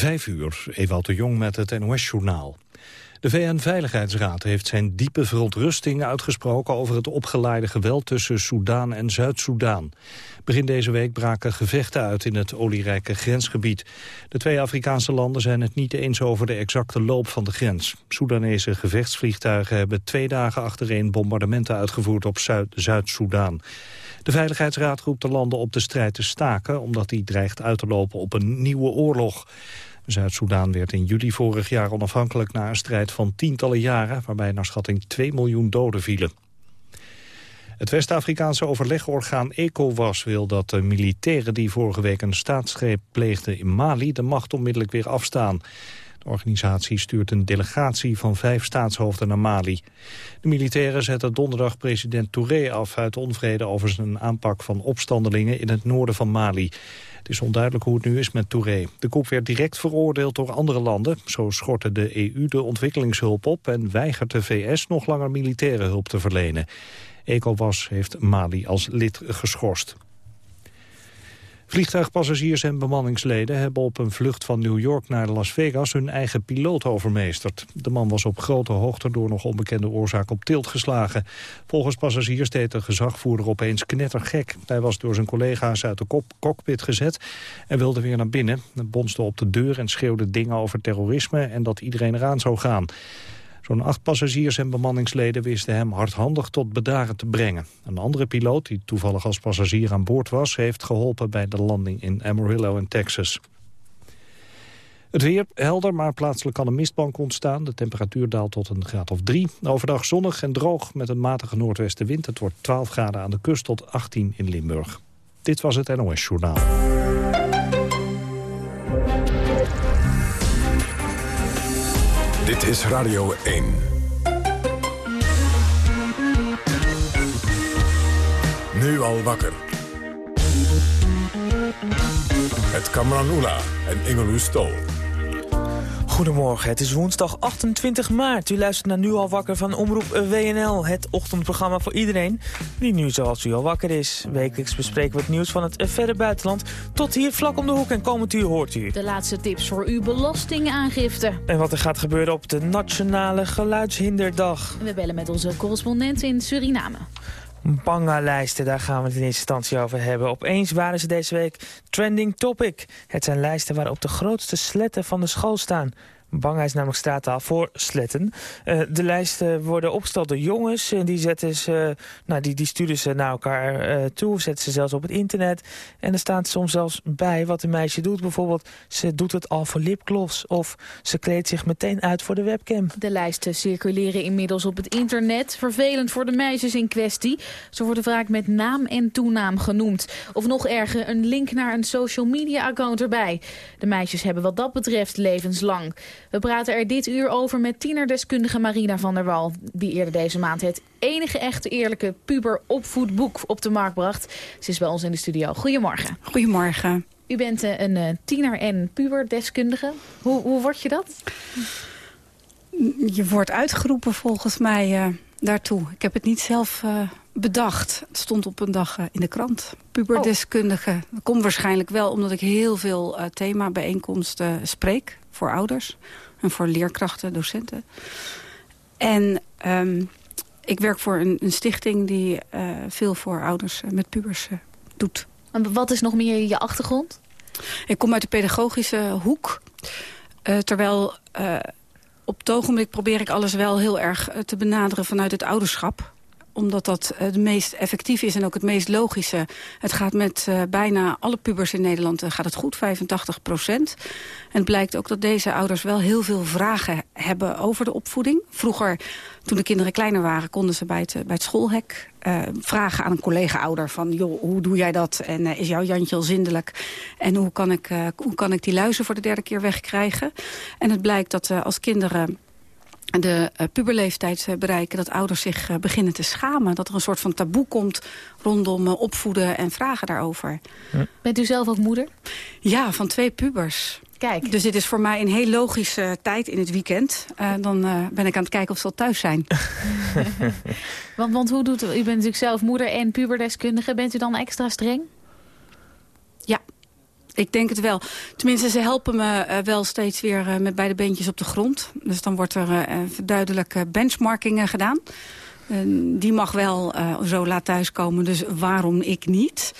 Vijf uur, Ewout de Jong met het NOS-journaal. De VN-veiligheidsraad heeft zijn diepe verontrusting uitgesproken over het opgeleide geweld tussen Soedan en Zuid-Soedan. Begin deze week braken gevechten uit in het olierijke grensgebied. De twee Afrikaanse landen zijn het niet eens over de exacte loop van de grens. Soedanese gevechtsvliegtuigen hebben twee dagen achtereen bombardementen uitgevoerd op Zuid-Soedan. De Veiligheidsraad roept de landen op de strijd te staken... omdat die dreigt uit te lopen op een nieuwe oorlog. Zuid-Soedan werd in juli vorig jaar onafhankelijk na een strijd van tientallen jaren... waarbij naar schatting 2 miljoen doden vielen. Het West-Afrikaanse overlegorgaan ECOWAS wil dat de militairen die vorige week een staatsgreep pleegden in Mali de macht onmiddellijk weer afstaan. De organisatie stuurt een delegatie van vijf staatshoofden naar Mali. De militairen zetten donderdag president Touré af uit onvrede over zijn aanpak van opstandelingen in het noorden van Mali. Het is onduidelijk hoe het nu is met Touré. De coup werd direct veroordeeld door andere landen. Zo schortte de EU de ontwikkelingshulp op en weigert de VS nog langer militaire hulp te verlenen. ECOWAS heeft Mali als lid geschorst. Vliegtuigpassagiers en bemanningsleden hebben op een vlucht van New York naar Las Vegas hun eigen piloot overmeesterd. De man was op grote hoogte door nog onbekende oorzaak op tilt geslagen. Volgens passagiers deed de gezagvoerder opeens knettergek. Hij was door zijn collega's uit de cockpit gezet en wilde weer naar binnen. Hij bonste op de deur en schreeuwde dingen over terrorisme en dat iedereen eraan zou gaan. Zo'n acht passagiers en bemanningsleden wisten hem hardhandig tot bedaren te brengen. Een andere piloot, die toevallig als passagier aan boord was... heeft geholpen bij de landing in Amarillo in Texas. Het weer helder, maar plaatselijk kan een mistbank ontstaan. De temperatuur daalt tot een graad of drie. Overdag zonnig en droog met een matige noordwestenwind. Het wordt 12 graden aan de kust tot 18 in Limburg. Dit was het NOS Journaal. Dit is Radio 1. Nu al wakker. Het Kamran Oela en Ingeloes Stol. Goedemorgen, het is woensdag 28 maart. U luistert naar Nu al wakker van Omroep WNL, het ochtendprogramma voor iedereen die nu zoals u al wakker is. Wekelijks bespreken we het nieuws van het verre buitenland tot hier vlak om de hoek en komend uur hoort u. De laatste tips voor uw belastingaangifte. En wat er gaat gebeuren op de Nationale Geluidshinderdag. We bellen met onze correspondent in Suriname. Banga-lijsten, daar gaan we het in eerste instantie over hebben. Opeens waren ze deze week trending topic. Het zijn lijsten waarop de grootste sletten van de school staan. Banga is namelijk straattaal voor sletten. Uh, de lijsten worden opgesteld door jongens. En die, zetten ze, nou, die, die sturen ze naar elkaar uh, toe. Zetten ze zelfs op het internet. En er staat soms zelfs bij wat een meisje doet. Bijvoorbeeld, ze doet het al voor lipgloss. Of ze kleedt zich meteen uit voor de webcam. De lijsten circuleren inmiddels op het internet. Vervelend voor de meisjes in kwestie. Ze worden vaak met naam en toenaam genoemd. Of nog erger, een link naar een social media account erbij. De meisjes hebben wat dat betreft levenslang. We praten er dit uur over met tienerdeskundige Marina van der Wal... die eerder deze maand het enige echte eerlijke puber-opvoedboek op de markt bracht. Ze is bij ons in de studio. Goedemorgen. Goedemorgen. U bent eh, een eh, tiener- en puberdeskundige. Hoe, hoe word je dat? Je wordt uitgeroepen volgens mij uh, daartoe. Ik heb het niet zelf uh, bedacht. Het stond op een dag uh, in de krant. Puberdeskundige. Oh. Dat komt waarschijnlijk wel omdat ik heel veel thema-bijeenkomsten spreek voor ouders en voor leerkrachten, docenten. En um, ik werk voor een, een stichting die veel voor ouders met pubers doet. En wat is nog meer je achtergrond? Ik kom uit de pedagogische hoek. Uh, terwijl op het ogenblik probeer ik alles wel heel erg te benaderen vanuit het ouderschap omdat dat het meest effectief is en ook het meest logische. Het gaat met uh, bijna alle pubers in Nederland uh, gaat het goed, 85 procent. En het blijkt ook dat deze ouders wel heel veel vragen hebben over de opvoeding. Vroeger, toen de kinderen kleiner waren, konden ze bij het, bij het schoolhek vragen aan een collega-ouder van... joh, hoe doe jij dat en is jouw Jantje al zindelijk? En hoe kan, ik, hoe kan ik die luizen voor de derde keer wegkrijgen? En het blijkt dat als kinderen de uh, puberleeftijd uh, bereiken... dat ouders zich uh, beginnen te schamen. Dat er een soort van taboe komt rondom opvoeden en vragen daarover. Bent u zelf ook moeder? Ja, van twee pubers. Kijk. Dus dit is voor mij een heel logische tijd in het weekend. dan ben ik aan het kijken of ze al thuis zijn. want, want hoe doet u? U bent natuurlijk zelf moeder en puberdeskundige. Bent u dan extra streng? Ik denk het wel. Tenminste, ze helpen me wel steeds weer met beide beentjes op de grond. Dus dan wordt er duidelijk benchmarking gedaan. die mag wel zo laat thuiskomen, dus waarom ik niet?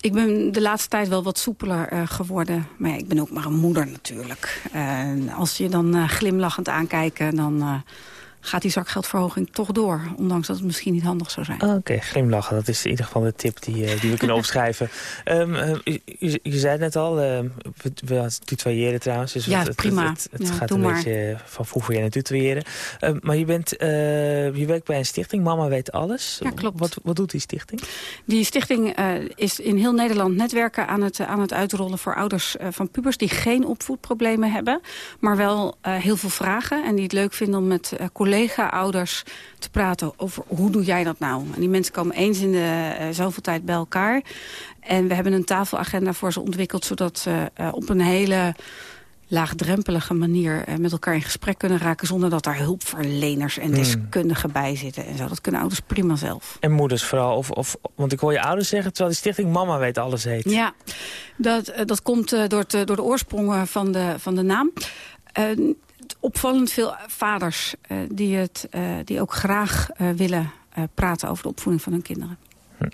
Ik ben de laatste tijd wel wat soepeler uh, geworden. Maar ja, ik ben ook maar een moeder natuurlijk. Uh, als je dan uh, glimlachend aankijken, dan gaat die zakgeldverhoging toch door. Ondanks dat het misschien niet handig zou zijn. Oké, okay, glimlachen. Dat is in ieder geval de tip die, uh, die we kunnen opschrijven. Um, uh, zei het net al, uh, we, we tutoyeren trouwens. Dus ja, het, prima. Het, het, het ja, gaat een maar. beetje van vroeger naar tutoyeren. Um, maar je, bent, je werkt bij een stichting, Mama Weet Alles. Ja, klopt. Wat, wat doet die stichting? Die stichting is in heel Nederland netwerken aan het, aan het uitrollen voor ouders van pubers... die geen opvoedproblemen hebben, maar wel heel veel vragen... en die het leuk vinden om met collega's collega-ouders te praten over hoe doe jij dat nou. En die mensen komen eens in de uh, zoveel tijd bij elkaar. En we hebben een tafelagenda voor ze ontwikkeld... zodat ze uh, op een hele laagdrempelige manier uh, met elkaar in gesprek kunnen raken... zonder dat daar hulpverleners en deskundigen bij zitten. En zo. Dat kunnen ouders prima zelf. En moeders vooral. Of, of, want ik hoor je ouders zeggen, terwijl die stichting Mama Weet Alles heet. Ja, dat, dat komt door, het, door de oorsprong van de, van de naam opvallend veel vaders uh, die, het, uh, die ook graag uh, willen praten over de opvoeding van hun kinderen. Hm.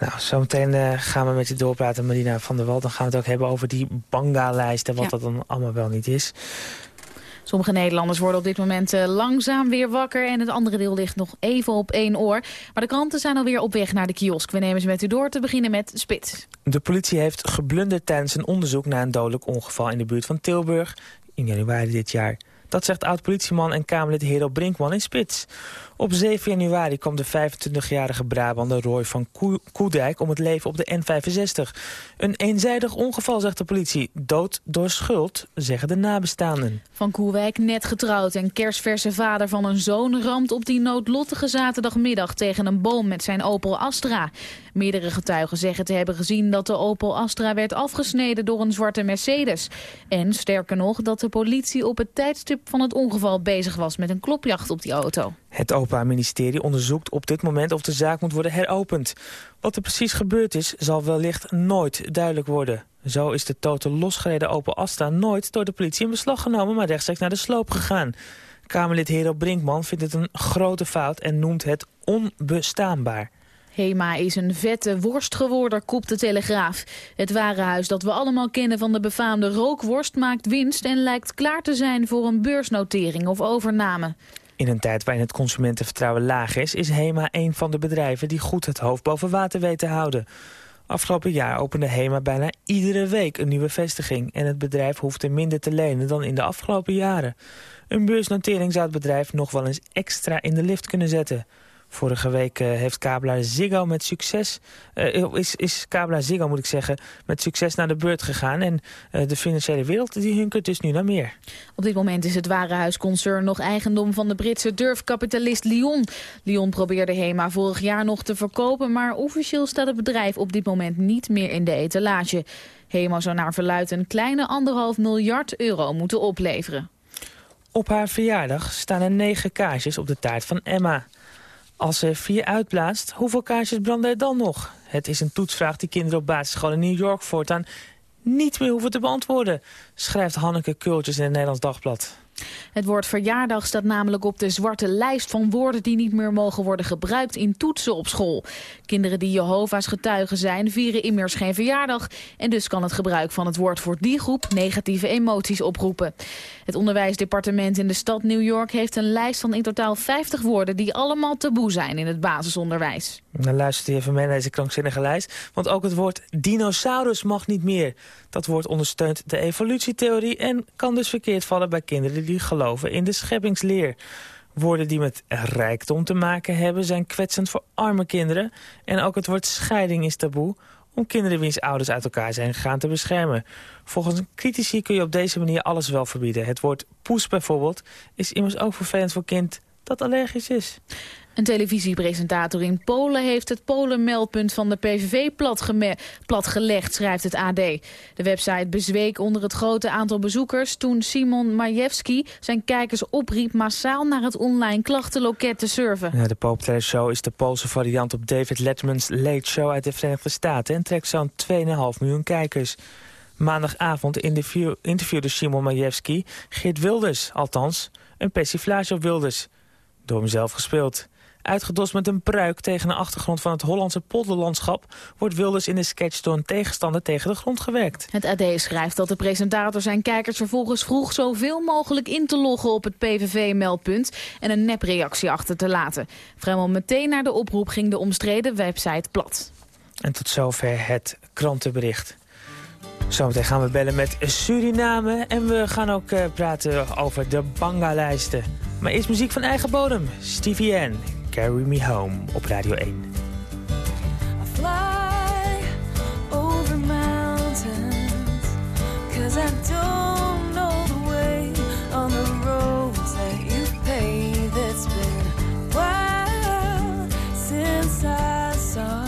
Nou, zometeen gaan we met je doorpraten, Marina van der Wald. Dan gaan we het ook hebben over die banga-lijst en wat ja. dat dan allemaal wel niet is. Sommige Nederlanders worden op dit moment uh, langzaam weer wakker... en het andere deel ligt nog even op één oor. Maar de kranten zijn alweer op weg naar de kiosk. We nemen ze met u door te beginnen met Spits. De politie heeft geblunderd tijdens een onderzoek... naar een dodelijk ongeval in de buurt van Tilburg in januari dit jaar. Dat zegt oud-politieman en Kamerlid Hero Brinkman in Spits. Op 7 januari kwam de 25-jarige Brabander Roy van Koedijk om het leven op de N65. Een eenzijdig ongeval, zegt de politie. Dood door schuld, zeggen de nabestaanden. Van Koewijk net getrouwd en kerstverse vader van een zoon... ramt op die noodlottige zaterdagmiddag tegen een boom met zijn Opel Astra. Meerdere getuigen zeggen te hebben gezien dat de Opel Astra werd afgesneden door een zwarte Mercedes. En sterker nog dat de politie op het tijdstip van het ongeval bezig was met een klopjacht op die auto. Het Openbaar Ministerie onderzoekt op dit moment of de zaak moet worden heropend. Wat er precies gebeurd is, zal wellicht nooit duidelijk worden. Zo is de totaal losgereden Opel Astra nooit door de politie in beslag genomen... maar rechtstreeks naar de sloop gegaan. Kamerlid Hero Brinkman vindt het een grote fout en noemt het onbestaanbaar. Hema is een vette worst geworden, kopt de Telegraaf. Het warenhuis dat we allemaal kennen van de befaamde rookworst maakt winst... en lijkt klaar te zijn voor een beursnotering of overname. In een tijd waarin het consumentenvertrouwen laag is... is HEMA een van de bedrijven die goed het hoofd boven water weet te houden. Afgelopen jaar opende HEMA bijna iedere week een nieuwe vestiging... en het bedrijf hoefde minder te lenen dan in de afgelopen jaren. Een beursnotering zou het bedrijf nog wel eens extra in de lift kunnen zetten... Vorige week uh, heeft Kabla Ziggo met succes, uh, is, is Kabla Ziggo moet ik zeggen, met succes naar de beurt gegaan. En uh, de financiële wereld die hunkert dus nu naar meer. Op dit moment is het warenhuisconcern nog eigendom van de Britse durfkapitalist Lyon. Lyon probeerde HEMA vorig jaar nog te verkopen, maar officieel staat het bedrijf op dit moment niet meer in de etalage. HEMA zou naar verluid een kleine anderhalf miljard euro moeten opleveren. Op haar verjaardag staan er negen kaarsjes op de taart van Emma. Als ze vier uitblaast, hoeveel kaarsjes branden er dan nog? Het is een toetsvraag die kinderen op basisschool in New York voortaan niet meer hoeven te beantwoorden, schrijft Hanneke Kultjes in het Nederlands Dagblad. Het woord verjaardag staat namelijk op de zwarte lijst van woorden die niet meer mogen worden gebruikt in toetsen op school. Kinderen die Jehovah's getuigen zijn vieren immers geen verjaardag en dus kan het gebruik van het woord voor die groep negatieve emoties oproepen. Het onderwijsdepartement in de stad New York heeft een lijst van in totaal 50 woorden die allemaal taboe zijn in het basisonderwijs. Dan luistert u even mee naar deze krankzinnige lijst, want ook het woord dinosaurus mag niet meer. Dat woord ondersteunt de evolutietheorie en kan dus verkeerd vallen bij kinderen die geloven in de scheppingsleer. Woorden die met rijkdom te maken hebben zijn kwetsend voor arme kinderen. En ook het woord scheiding is taboe om kinderen wiens ouders uit elkaar zijn gegaan te beschermen. Volgens critici kun je op deze manier alles wel verbieden. Het woord poes bijvoorbeeld is immers ook vervelend voor kind dat allergisch is. Een televisiepresentator in Polen heeft het Polen-meldpunt van de PVV platgelegd, schrijft het AD. De website bezweek onder het grote aantal bezoekers toen Simon Majewski zijn kijkers opriep massaal naar het online klachtenloket te surfen. Ja, de Populaire Show is de Poolse variant op David Letterman's Late Show uit de Verenigde Staten en trekt zo'n 2,5 miljoen kijkers. Maandagavond interviewde Simon Majewski Geert Wilders, althans een persiflage op Wilders. Door hem zelf gespeeld. Uitgedost met een pruik tegen de achtergrond van het Hollandse polderlandschap... wordt Wilders in de sketch door een tegenstander tegen de grond gewerkt. Het AD schrijft dat de presentator zijn kijkers vervolgens vroeg... zoveel mogelijk in te loggen op het PVV-meldpunt... en een nepreactie achter te laten. Vrijwel meteen na de oproep ging de omstreden website plat. En tot zover het krantenbericht. Zometeen gaan we bellen met Suriname en we gaan ook uh, praten over de banga-lijsten. Maar eerst muziek van eigen bodem. Stevie N, Carry Me Home op Radio 1. I fly over mountains, cause I don't know the way on the roads that you paved. It's been a while since I saw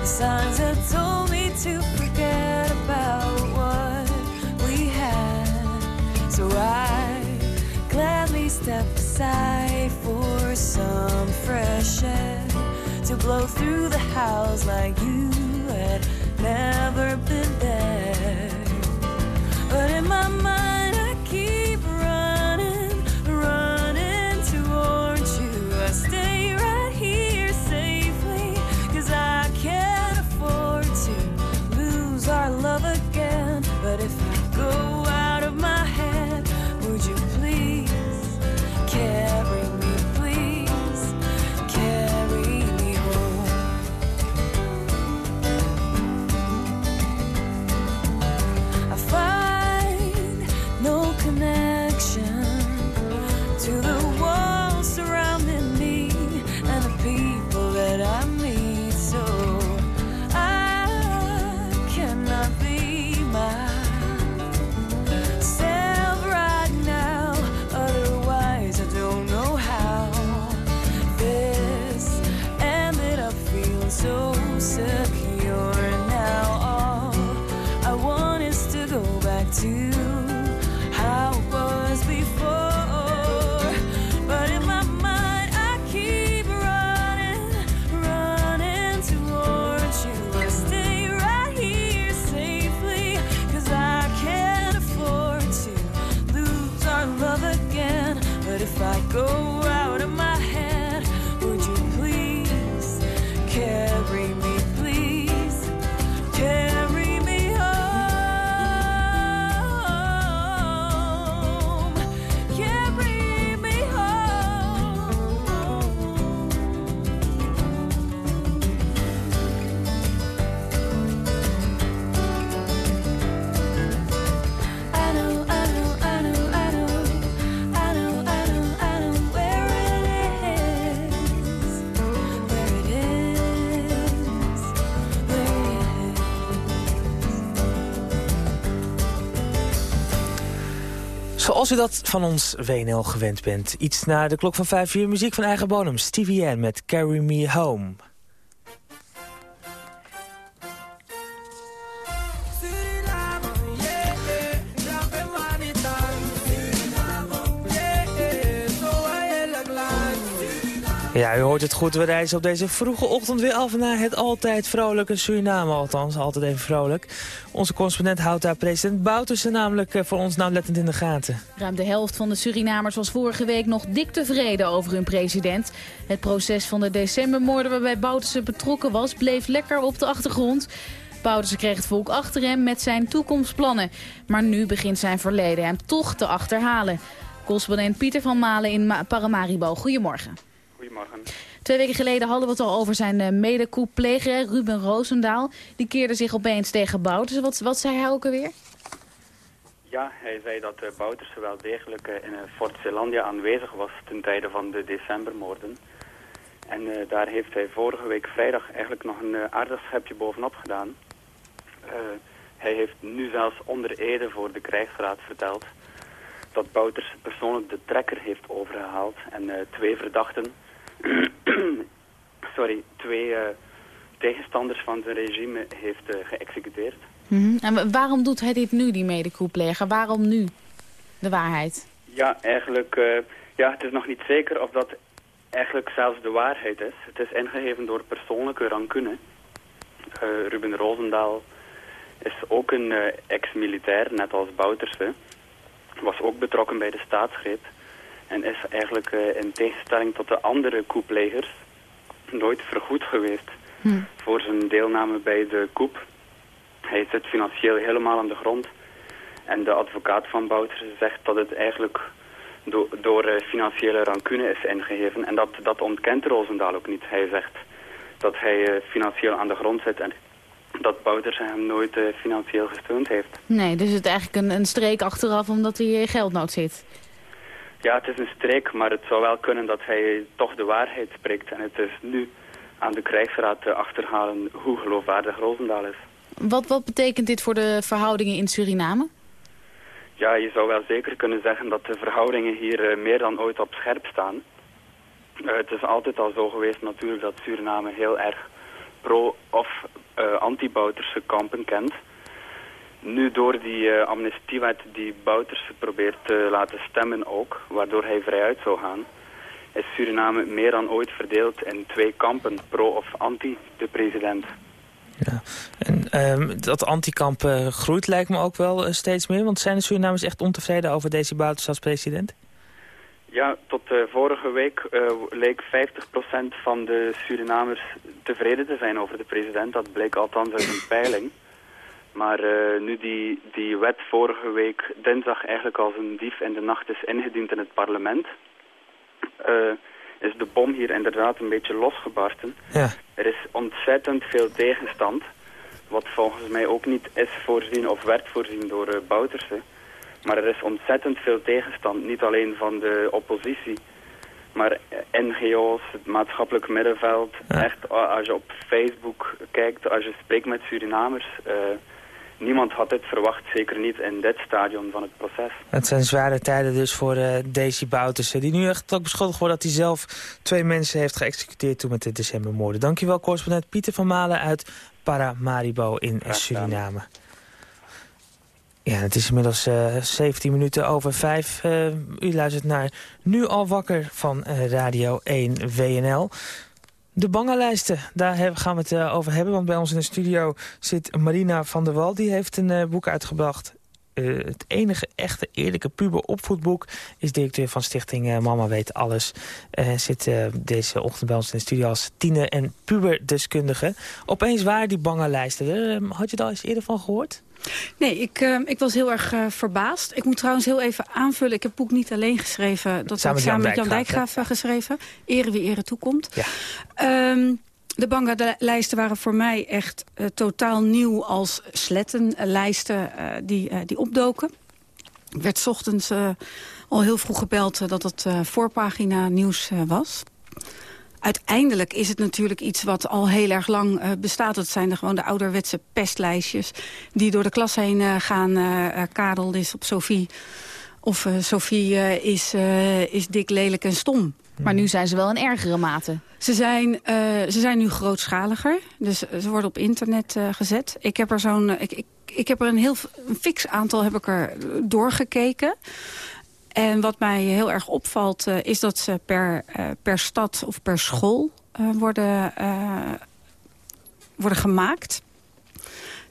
the signs that told me to forget about what we had. So I gladly step aside for some fresh air to blow through the house like you had never been there. Zoals u dat van ons WNL gewend bent. Iets na de klok van 5 uur muziek van eigen bodem. Stevie N met Carry Me Home. Ja, u hoort het goed. We reizen op deze vroege ochtend weer af naar het altijd vrolijke Suriname. Althans, altijd even vrolijk. Onze correspondent houdt daar president Boutersen namelijk eh, voor ons nauwlettend in de gaten. Ruim de helft van de Surinamers was vorige week nog dik tevreden over hun president. Het proces van de decembermoorden waarbij Bouterse betrokken was... bleef lekker op de achtergrond. Bouterse kreeg het volk achter hem met zijn toekomstplannen. Maar nu begint zijn verleden hem toch te achterhalen. Correspondent Pieter van Malen in Ma Paramaribo. Goedemorgen. Goedemorgen. Twee weken geleden hadden we het al over zijn uh, medekoepleger, Ruben Roosendaal. Die keerde zich opeens tegen Bouterse. Wat, wat zei hij ook alweer? Ja, hij zei dat uh, Bouterse wel degelijk uh, in Fort Zeelandia aanwezig was ten tijde van de decembermoorden. En daar heeft hij vorige week vrijdag eigenlijk nog een aardig schepje bovenop gedaan. hij heeft nu zelfs onder Ede voor de krijgsraad verteld dat Bouters persoonlijk de trekker heeft overgehaald en twee verdachten, sorry, twee tegenstanders van zijn regime heeft geëxecuteerd. Mhm. En waarom doet hij dit nu, die medekoepleger? Waarom nu de waarheid? Ja, eigenlijk, uh, ja, het is nog niet zeker of dat eigenlijk zelfs de waarheid is. Het is ingegeven door persoonlijke rancune. Uh, Ruben Roosendaal is ook een uh, ex-militair, net als Bouterse. Was ook betrokken bij de staatsgreep. En is eigenlijk in tegenstelling tot de andere koeplegers nooit vergoed geweest hm. voor zijn deelname bij de koep. Hij zit financieel helemaal aan de grond. En de advocaat van Bouters zegt dat het eigenlijk do door uh, financiële rancune is ingegeven. En dat, dat ontkent Roosendaal ook niet. Hij zegt dat hij uh, financieel aan de grond zit en dat Bouters hem nooit financieel gesteund heeft. Nee, dus het is eigenlijk een, een streek achteraf omdat hij in geldnood zit. Ja, het is een streek, maar het zou wel kunnen dat hij toch de waarheid spreekt. En het is nu aan de krijgsraad te achterhalen hoe geloofwaardig Roosendaal is. Wat, wat betekent dit voor de verhoudingen in Suriname? Ja, je zou wel zeker kunnen zeggen dat de verhoudingen hier uh, meer dan ooit op scherp staan. Uh, het is altijd al zo geweest natuurlijk dat Suriname heel erg pro- of uh, anti-Bouterse kampen kent. Nu door die amnestiewet die Bouterse probeert te laten stemmen ook, waardoor hij vrijuit zou gaan, is Suriname meer dan ooit verdeeld in twee kampen, pro of anti de president. Ja. En um, dat antikamp uh, groeit lijkt me ook wel uh, steeds meer. Want zijn de Surinamers echt ontevreden over deze Bouters als president? Ja, tot uh, vorige week leek 50% van de Surinamers tevreden te zijn over de president. Dat bleek althans uit een peiling. Maar nu die, die wet vorige week dinsdag eigenlijk als een dief in de nacht is ingediend in het parlement is de bom hier inderdaad een beetje losgebarsten. Ja. Er is ontzettend veel tegenstand, wat volgens mij ook niet is voorzien of werd voorzien door uh, Bouterse. Maar er is ontzettend veel tegenstand, niet alleen van de oppositie, maar NGO's, het maatschappelijk middenveld. Echt, als je op Facebook kijkt, als je spreekt met Surinamers... Uh, niemand had dit verwacht, zeker niet in dit stadion van het proces. Het zijn zware tijden dus voor uh, Daisy Bouterse... die nu echt ook beschuldigd wordt dat hij zelf twee mensen heeft geëxecuteerd... toen met de decembermoorden. Dankjewel, correspondent Pieter van Malen uit Paramaribo in Suriname. Ja, het is inmiddels uh, eh, 17 minuten over 5. Uh, eh, u luistert naar Nu al wakker van Radio 1 WNL. De bangenlijsten, daar gaan we het eh, over hebben. Want bij ons in de studio zit Marina van der Wal. Die heeft een uh, boek uitgebracht. Uh, het enige echte eerlijke puberopvoedboek is directeur van stichting Mama Weet Alles. zit deze ochtend bij ons in de studio als tiener- en puberdeskundige. Opeens waren die bangenlijsten. had je daar eens eerder van gehoord? Nee, ik, uh, ik was heel erg uh, verbaasd. Ik moet trouwens heel even aanvullen. Ik heb het boek niet alleen geschreven. Dat samen, samen met Jan Dijkgraaf ja. geschreven. Ere wie ere toekomt. Ja. Um, de Banga-lijsten waren voor mij echt uh, totaal nieuw als slettenlijsten die, die opdoken. Ik werd ochtends al heel vroeg gebeld dat het voorpagina nieuws was uiteindelijk is het natuurlijk iets wat al heel erg lang uh, bestaat. Dat zijn de, gewoon de ouderwetse pestlijstjes die door de klas heen uh, gaan. Uh, Karel is op Sophie. Of Sophie is, is dik, lelijk en stom. Maar nu zijn ze wel in ergere mate. Ze zijn, ze zijn nu grootschaliger. Dus ze worden op internet gezet. Ik heb er zo'n... Ik, ik, ik heb er een heel een fix aantal heb ik er doorgekeken. En wat mij heel erg opvalt uh, is dat ze per, uh, per stad of per school uh, worden, worden gemaakt.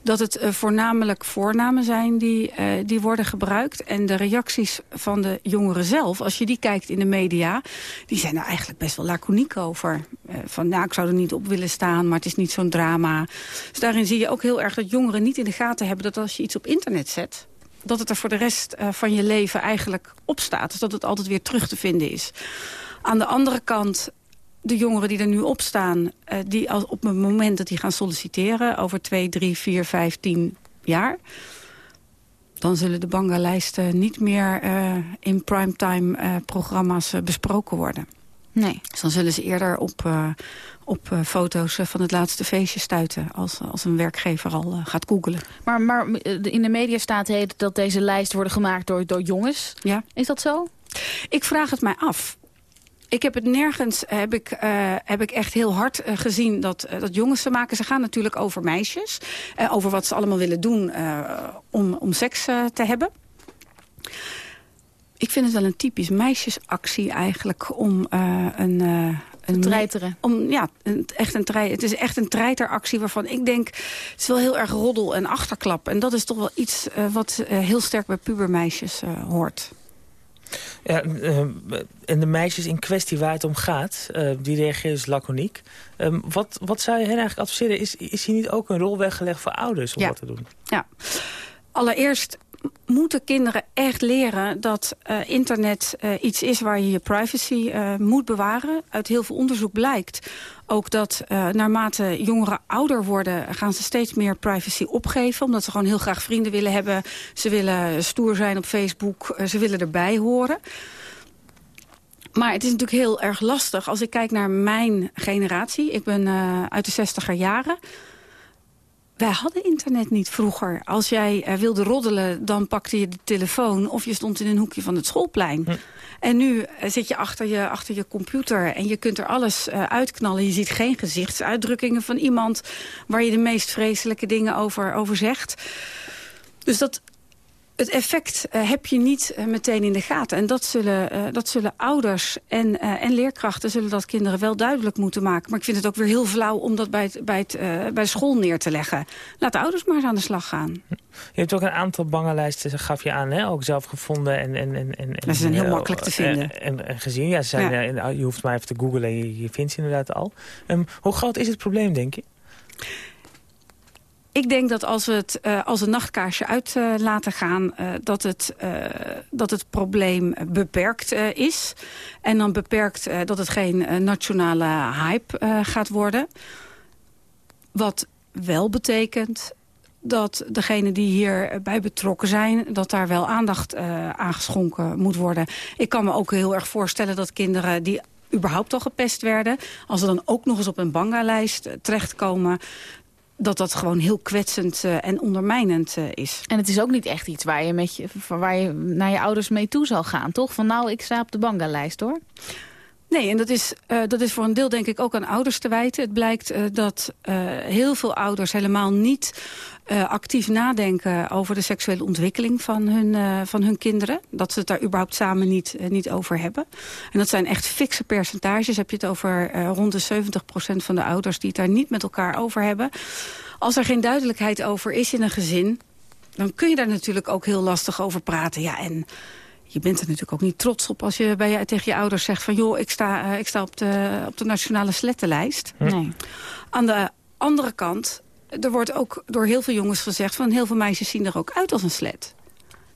Dat het voornamelijk voornamen zijn die, die worden gebruikt. En de reacties van de jongeren zelf, als je die kijkt in de media... die zijn er eigenlijk best wel laconiek over. van, nou, ik zou er niet op willen staan, maar het is niet zo'n drama. Dus daarin zie je ook heel erg dat jongeren niet in de gaten hebben... dat als je iets op internet zet dat het er voor de rest uh, van je leven eigenlijk op staat. Dus dat het altijd weer terug te vinden is. Aan de andere kant, de jongeren die er nu op staan... Uh, die als op het moment dat die gaan solliciteren... over twee, drie, vier, vijf, tien jaar... dan zullen de banga-lijsten niet meer uh, in primetime programma's besproken worden. Nee. Dus dan zullen ze eerder op, uh, op uh, foto's van het laatste feestje stuiten... als, als een werkgever al uh, gaat googelen. Maar, maar in de media staat heet dat deze lijst worden gemaakt door, door jongens. Ja. Is dat zo? Ik vraag het mij af. Ik heb het nergens, heb ik, uh, heb ik echt heel hard uh, gezien dat, uh, dat jongens ze maken. Ze gaan natuurlijk over meisjes. over wat ze allemaal willen doen om, om seks te hebben. Ik vind het wel een typisch meisjesactie eigenlijk om een... een treiteren. Om, ja, een, echt een trei, het is echt een treiteractie waarvan ik denk... het is wel heel erg roddel en achterklap. En dat is toch wel iets wat heel sterk bij pubermeisjes hoort. Ja, uh, en de meisjes in kwestie waar het om gaat, uh, die reageren dus laconiek. Uh, wat, wat zou je hen eigenlijk adviseren? Is, is hier niet ook een rol weggelegd voor ouders om ja. wat te doen? Ja, allereerst moeten kinderen echt leren dat uh, internet uh, iets is waar je je privacy uh, moet bewaren. Uit heel veel onderzoek blijkt ook dat naarmate jongeren ouder worden... gaan ze steeds meer privacy opgeven. Omdat ze gewoon heel graag vrienden willen hebben. Ze willen stoer zijn op Facebook. ze willen erbij horen. Maar het is natuurlijk heel erg lastig. Als ik kijk naar mijn generatie. Ik ben uit de zestiger jaren wij hadden internet niet vroeger. Als jij uh, wilde roddelen, dan pakte je de telefoon... of je stond in een hoekje van het schoolplein. Hm. En nu uh, zit je achter, je achter je computer en je kunt er alles uh, uitknallen. Je ziet geen gezichtsuitdrukkingen van iemand... waar je de meest vreselijke dingen over, over zegt. Dus dat, het effect uh, heb je niet uh, meteen in de gaten. En dat zullen, uh, dat zullen ouders en, en leerkrachten zullen dat kinderen wel duidelijk moeten maken. Maar ik vind het ook weer heel flauw om dat bij, het, bij, het, bij school neer te leggen. Laat de ouders maar eens aan de slag gaan. Je hebt ook een aantal bangenlijsten, gaf je aan, hè? ook zelf gevonden. En, en, en, en, ze zijn heel makkelijk te vinden. En, en, gezien, ja, ze zijn, ja. je hoeft maar even te googlen en je, je vindt ze inderdaad al. Um, hoe groot is het probleem, denk je? Ik denk dat als we het uh, als een nachtkaarsje uit uh, laten gaan... Uh, dat, het, dat het probleem beperkt is. En dan beperkt dat het geen nationale hype gaat worden. Wat wel betekent dat degenen die hierbij betrokken zijn... dat daar wel aandacht aan geschonken moet worden. Ik kan me ook heel erg voorstellen dat kinderen die überhaupt al gepest werden... als ze dan ook nog eens op een banga-lijst terechtkomen dat dat gewoon heel kwetsend uh, en ondermijnend uh, is. En het is ook niet echt iets waar je, met je, waar je naar je ouders mee toe zal gaan, toch? Van nou, ik sta op de banga-lijst, hoor. Nee, en dat is, uh, dat is voor een deel denk ik ook aan ouders te wijten. Het blijkt uh, dat uh, heel veel ouders helemaal niet actief nadenken over de seksuele ontwikkeling van hun, van hun kinderen. Dat ze het daar überhaupt samen niet, niet over hebben. En dat zijn echt fikse percentages. Heb je het over rond de 70% van de ouders die het daar niet met elkaar over hebben. Als er geen duidelijkheid over is in een gezin, dan kun je daar natuurlijk ook heel lastig over praten. Ja, en je bent er natuurlijk ook niet trots op als je bij je, tegen je ouders zegt van... joh, ik sta, ik sta op, de, op de nationale slettenlijst. Nee. Aan de andere kant, er wordt ook door heel veel jongens gezegd... van heel veel meisjes zien er ook uit als een slet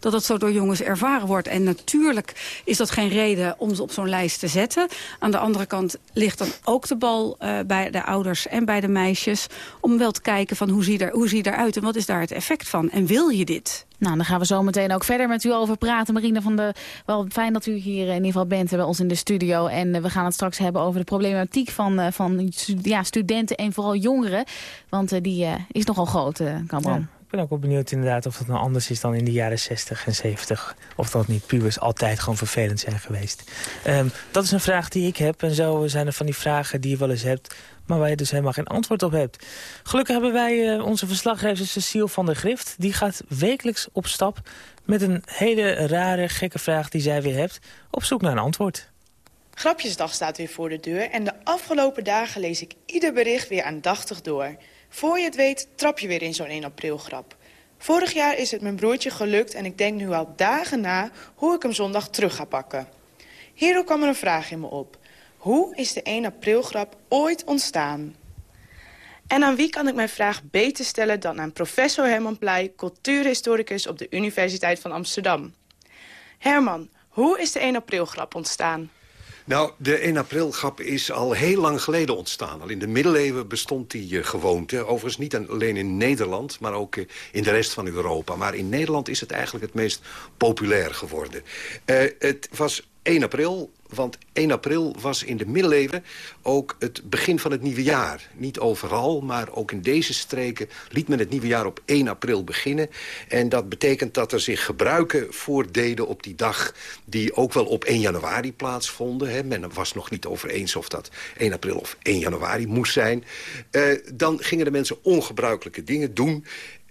dat dat zo door jongens ervaren wordt. En natuurlijk is dat geen reden om ze op zo'n lijst te zetten. Aan de andere kant ligt dan ook de bal uh, bij de ouders en bij de meisjes... om wel te kijken van hoe zie je er, hoe zie je eruit en wat is daar het effect van. En wil je dit? Nou, dan gaan we zo meteen ook verder met u over praten. Marine van de, wel fijn dat u hier in ieder geval bent bij ons in de studio. En uh, we gaan het straks hebben over de problematiek van, uh, van ja, studenten en vooral jongeren. Want uh, die is nogal groot, Cameron. Ja. Ben ook wel benieuwd inderdaad of dat nou anders is dan in de jaren 60 en 70. Of dat niet pubers altijd gewoon vervelend zijn geweest. Um, dat is een vraag die ik heb. En zo zijn er van die vragen die je wel eens hebt maar waar je dus helemaal geen antwoord op hebt. Gelukkig hebben wij uh, onze verslaggever Cecile van der Grift. Die gaat wekelijks op stap met een hele rare, gekke vraag die zij weer hebt... op zoek naar een antwoord. Grapjesdag staat weer voor de deur en de afgelopen dagen lees ik ieder bericht weer aandachtig door. Voor je het weet trap je weer in zo'n 1 april grap. Vorig jaar is het mijn broertje gelukt en ik denk nu al dagen na hoe ik hem zondag terug ga pakken. Hierdoor kwam er een vraag in me op. Hoe is de 1 april grap ooit ontstaan? En aan wie kan ik mijn vraag beter stellen dan aan professor Herman Pleij... cultuurhistoricus op de Universiteit van Amsterdam. Herman, hoe is de 1 april grap ontstaan? Nou, de 1 april grap is al heel lang geleden ontstaan. Al in de middeleeuwen bestond die uh, gewoonte. Overigens niet alleen in Nederland, maar ook uh, in de rest van Europa. Maar in Nederland is het eigenlijk het meest populair geworden. Uh, het was 1 april, want 1 april was in de middeleeuwen ook het begin van het nieuwe jaar. Niet overal, maar ook in deze streken liet men het nieuwe jaar op 1 april beginnen. En dat betekent dat er zich gebruiken voordeden op die dag... die ook wel op 1 januari plaatsvonden. Hè. Men was nog niet over eens of dat 1 april of 1 januari moest zijn. Uh, dan gingen de mensen ongebruikelijke dingen doen...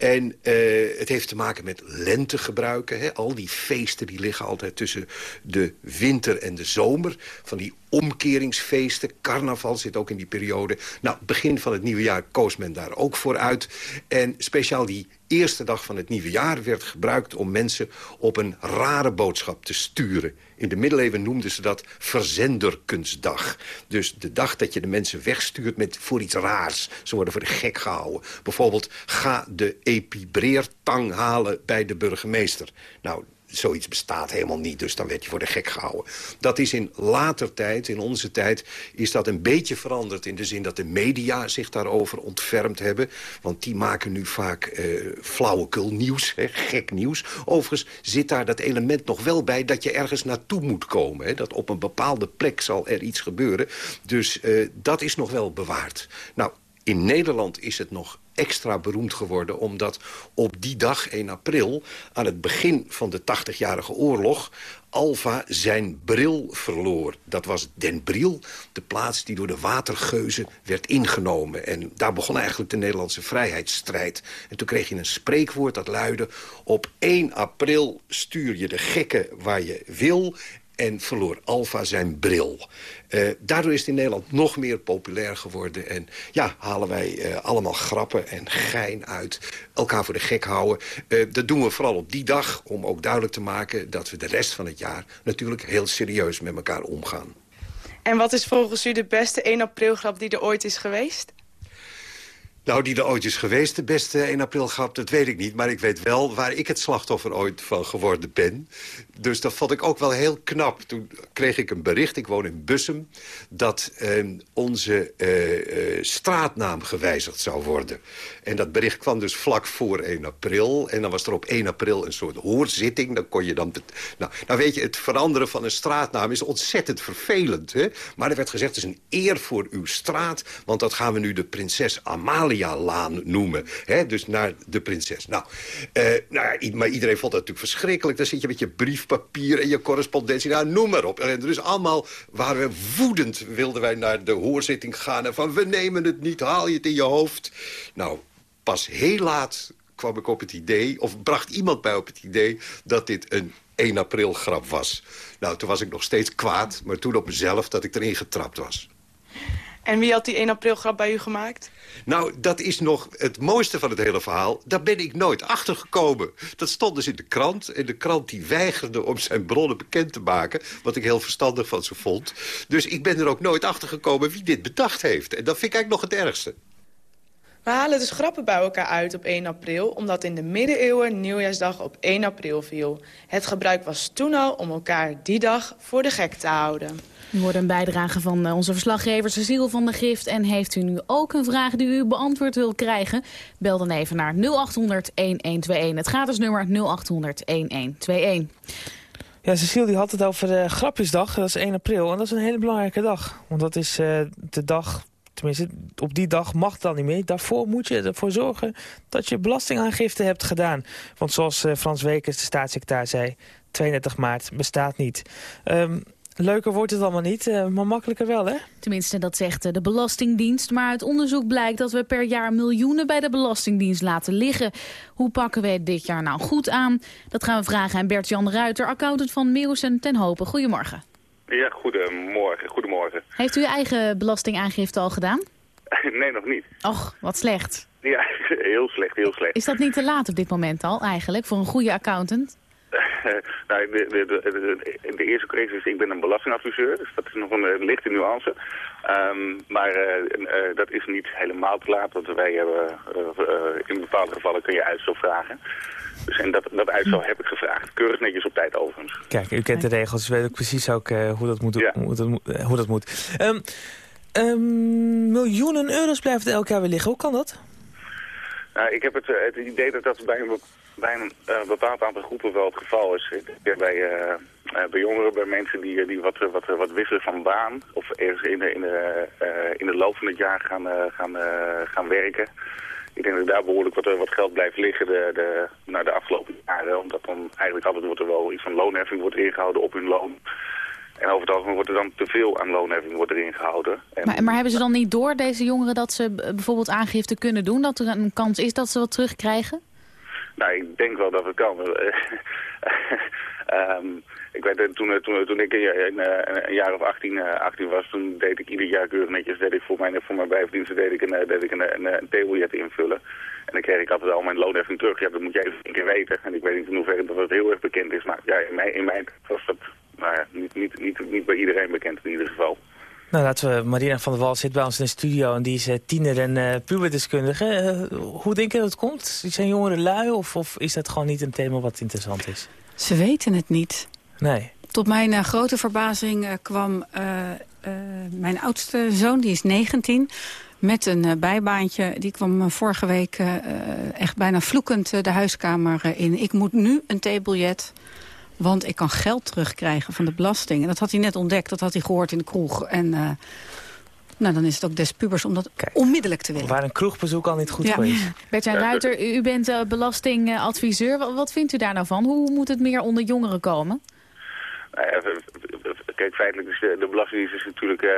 En uh, het heeft te maken met lentegebruiken. Hè? Al die feesten die liggen altijd tussen de winter en de zomer. Van die omkeringsfeesten. Carnaval zit ook in die periode. Nou, begin van het nieuwe jaar koos men daar ook voor uit. En speciaal die eerste dag van het nieuwe jaar werd gebruikt... om mensen op een rare boodschap te sturen. In de middeleeuwen noemden ze dat verzenderkunstdag. Dus de dag dat je de mensen wegstuurt met, voor iets raars. Ze worden voor de gek gehouden. Bijvoorbeeld, ga de epibreertang halen bij de burgemeester. Nou, zoiets bestaat helemaal niet, dus dan werd je voor de gek gehouden. Dat is in later tijd, in onze tijd, is dat een beetje veranderd... in de zin dat de media zich daarover ontfermd hebben. Want die maken nu vaak uh, flauwekul nieuws, hè, gek nieuws. Overigens zit daar dat element nog wel bij dat je ergens naartoe moet komen. Hè, dat op een bepaalde plek zal er iets gebeuren. Dus uh, dat is nog wel bewaard. Nou, in Nederland is het nog extra beroemd geworden... omdat op die dag, 1 april, aan het begin van de 80-jarige oorlog... Alva zijn bril verloor. Dat was Den Briel, de plaats die door de watergeuzen werd ingenomen. En daar begon eigenlijk de Nederlandse vrijheidsstrijd. En toen kreeg je een spreekwoord dat luidde... op 1 april stuur je de gekken waar je wil en verloor Alfa zijn bril. Uh, daardoor is het in Nederland nog meer populair geworden. En ja, halen wij uh, allemaal grappen en gein uit. Elkaar voor de gek houden. Uh, dat doen we vooral op die dag om ook duidelijk te maken... dat we de rest van het jaar natuurlijk heel serieus met elkaar omgaan. En wat is volgens u de beste 1 april grap die er ooit is geweest? Nou, die er ooit is geweest, de beste 1 april grap, dat weet ik niet. Maar ik weet wel waar ik het slachtoffer ooit van geworden ben. Dus dat vond ik ook wel heel knap. Toen kreeg ik een bericht, ik woon in Bussum... dat eh, onze eh, eh, straatnaam gewijzigd zou worden. En dat bericht kwam dus vlak voor 1 april. En dan was er op 1 april een soort hoorzitting. Dan kon je dan... Nou, nou weet je, het veranderen van een straatnaam is ontzettend vervelend. Hè? Maar er werd gezegd, het is een eer voor uw straat... want dat gaan we nu de prinses Amalia-laan noemen. Hè? Dus naar de prinses. Nou, uh, nou maar iedereen vond dat natuurlijk verschrikkelijk. Dan zit je met je briefpapier en je correspondentie. Nou, noem maar op. En dus allemaal waren we woedend, wilden wij naar de hoorzitting gaan. En van, we nemen het niet, haal je het in je hoofd. Nou, pas heel laat kwam ik op het idee... of bracht iemand mij op het idee dat dit een 1 april grap was. Nou, toen was ik nog steeds kwaad, maar toen op mezelf dat ik erin getrapt was. En wie had die 1 april grap bij u gemaakt? Nou, dat is nog het mooiste van het hele verhaal. Daar ben ik nooit achter gekomen. Dat stond dus in de krant. En de krant die weigerde om zijn bronnen bekend te maken. Wat ik heel verstandig van ze vond. Dus ik ben er ook nooit achter gekomen wie dit bedacht heeft. En dat vind ik eigenlijk nog het ergste. We halen dus grappen bij elkaar uit op 1 april... omdat in de middeleeuwen nieuwjaarsdag op 1 april viel. Het gebruik was toen al om elkaar die dag voor de gek te houden. U hoort een bijdrage van eh, onze verslaggever Cecile van der Gift. En heeft u nu ook een vraag die u beantwoord wil krijgen? Bel dan even naar 0800-1121. Het gratis nummer 0800-1121. Ja, Cecile die had het over de Grapjesdag. Dat is 1 april en dat is een hele belangrijke dag. Want dat is uh, de dag Tenminste, op die dag mag het dan niet meer. Daarvoor moet je ervoor zorgen dat je belastingaangifte hebt gedaan. Want zoals Frans Wekers, de staatssecretaris, zei... 32 maart bestaat niet. Um, Leuker wordt het allemaal niet, uh, maar makkelijker wel, hè? Tenminste, dat zegt de Belastingdienst. Maar uit onderzoek blijkt dat we per jaar miljoenen bij de Belastingdienst laten liggen. Hoe pakken we het dit jaar nou goed aan? Dat gaan we vragen aan Bert-Jan Ruiter, accountant van Meeuwsen ten Hopen. Goedemorgen. Ja, goedemorgen. goedemorgen. Heeft u uw eigen belastingaangifte al gedaan? nee, nog niet. Och, wat slecht. Ja, heel slecht, heel slecht. Is dat niet te laat op dit moment al eigenlijk, voor een goede accountant? nou, de, de, de, de, eerste kwestie is, ik ben een belastingadviseur, dus dat is nog een, een lichte nuance. Um, maar uh, uh, dat is niet helemaal te laat, want wij hebben, uh, in bepaalde gevallen kun je uitstel vragen. Dus en dat, dat uitstel heb ik gevraagd. Keurig netjes op tijd overigens. Kijk, u kent de regels, dus weet ook precies ook hoe, dat moet, ja. hoe, dat, hoe dat moet. Um, um, miljoenen euro's blijven elk jaar weer liggen. Hoe kan dat? Nou, ik heb het, het idee dat dat bij een bij een uh, bepaald aantal groepen wel het geval is. Bij, uh, bij jongeren, bij mensen die, die wat, wat, wat wisselen van baan. Of ergens in de, in de, loop van het jaar gaan, gaan, gaan werken. Ik denk dat daar behoorlijk wat, wat geld blijft liggen de, de, de afgelopen jaren. Omdat dan eigenlijk altijd wordt er wel iets van loonheffing wordt ingehouden op hun loon. En over het algemeen wordt er dan te veel aan loonheffing wordt erin gehouden. En maar, maar hebben ze dan niet door, deze jongeren, dat ze bijvoorbeeld aangifte kunnen doen? Dat er een kans is dat ze wat terugkrijgen? Nou, ik denk wel dat het kan. um, ik weet, toen, toen, toen ik een, een, jaar of 18, 18 was, toen deed ik ieder jaar keurig netjes, deed ik voor mijn, voor mijn bijverdiensten deed ik een, deed ik een, een, een invullen. En dan kreeg ik altijd al mijn loonheffing terug. Ja, dat moet jij even een keer weten. En ik weet niet in hoeverre dat het heel erg bekend is. Maar ja, in mijn, in mijn was dat nou niet, niet, niet, niet bij iedereen bekend in ieder geval. Nou, laten we, Marina van der Wal zit bij ons in de studio en die is uh, tiener- en uh, puberdeskundige. Uh, hoe denk je dat het komt? Zijn jongeren lui of, of is dat gewoon niet een thema wat interessant is? Ze weten het niet. Nee. Tot mijn grote verbazing kwam mijn oudste zoon, die is 19 met een bijbaantje. Die kwam vorige week echt bijna vloekend de huiskamer in. Ik moet nu een theebiljet want ik kan geld terugkrijgen van de belasting. En dat had hij net ontdekt, dat had hij gehoord in de kroeg. En uh, nou, dan is het ook des pubers om dat onmiddellijk te willen. Waar een kroegbezoek al niet goed voor is. Bert-Jan Ruiter, u bent uh, belastingadviseur. Wat vindt u daar nou van? Hoe moet het meer onder jongeren komen? Nou ja, kijk, feitelijk is de, de Belastingdienst is natuurlijk uh,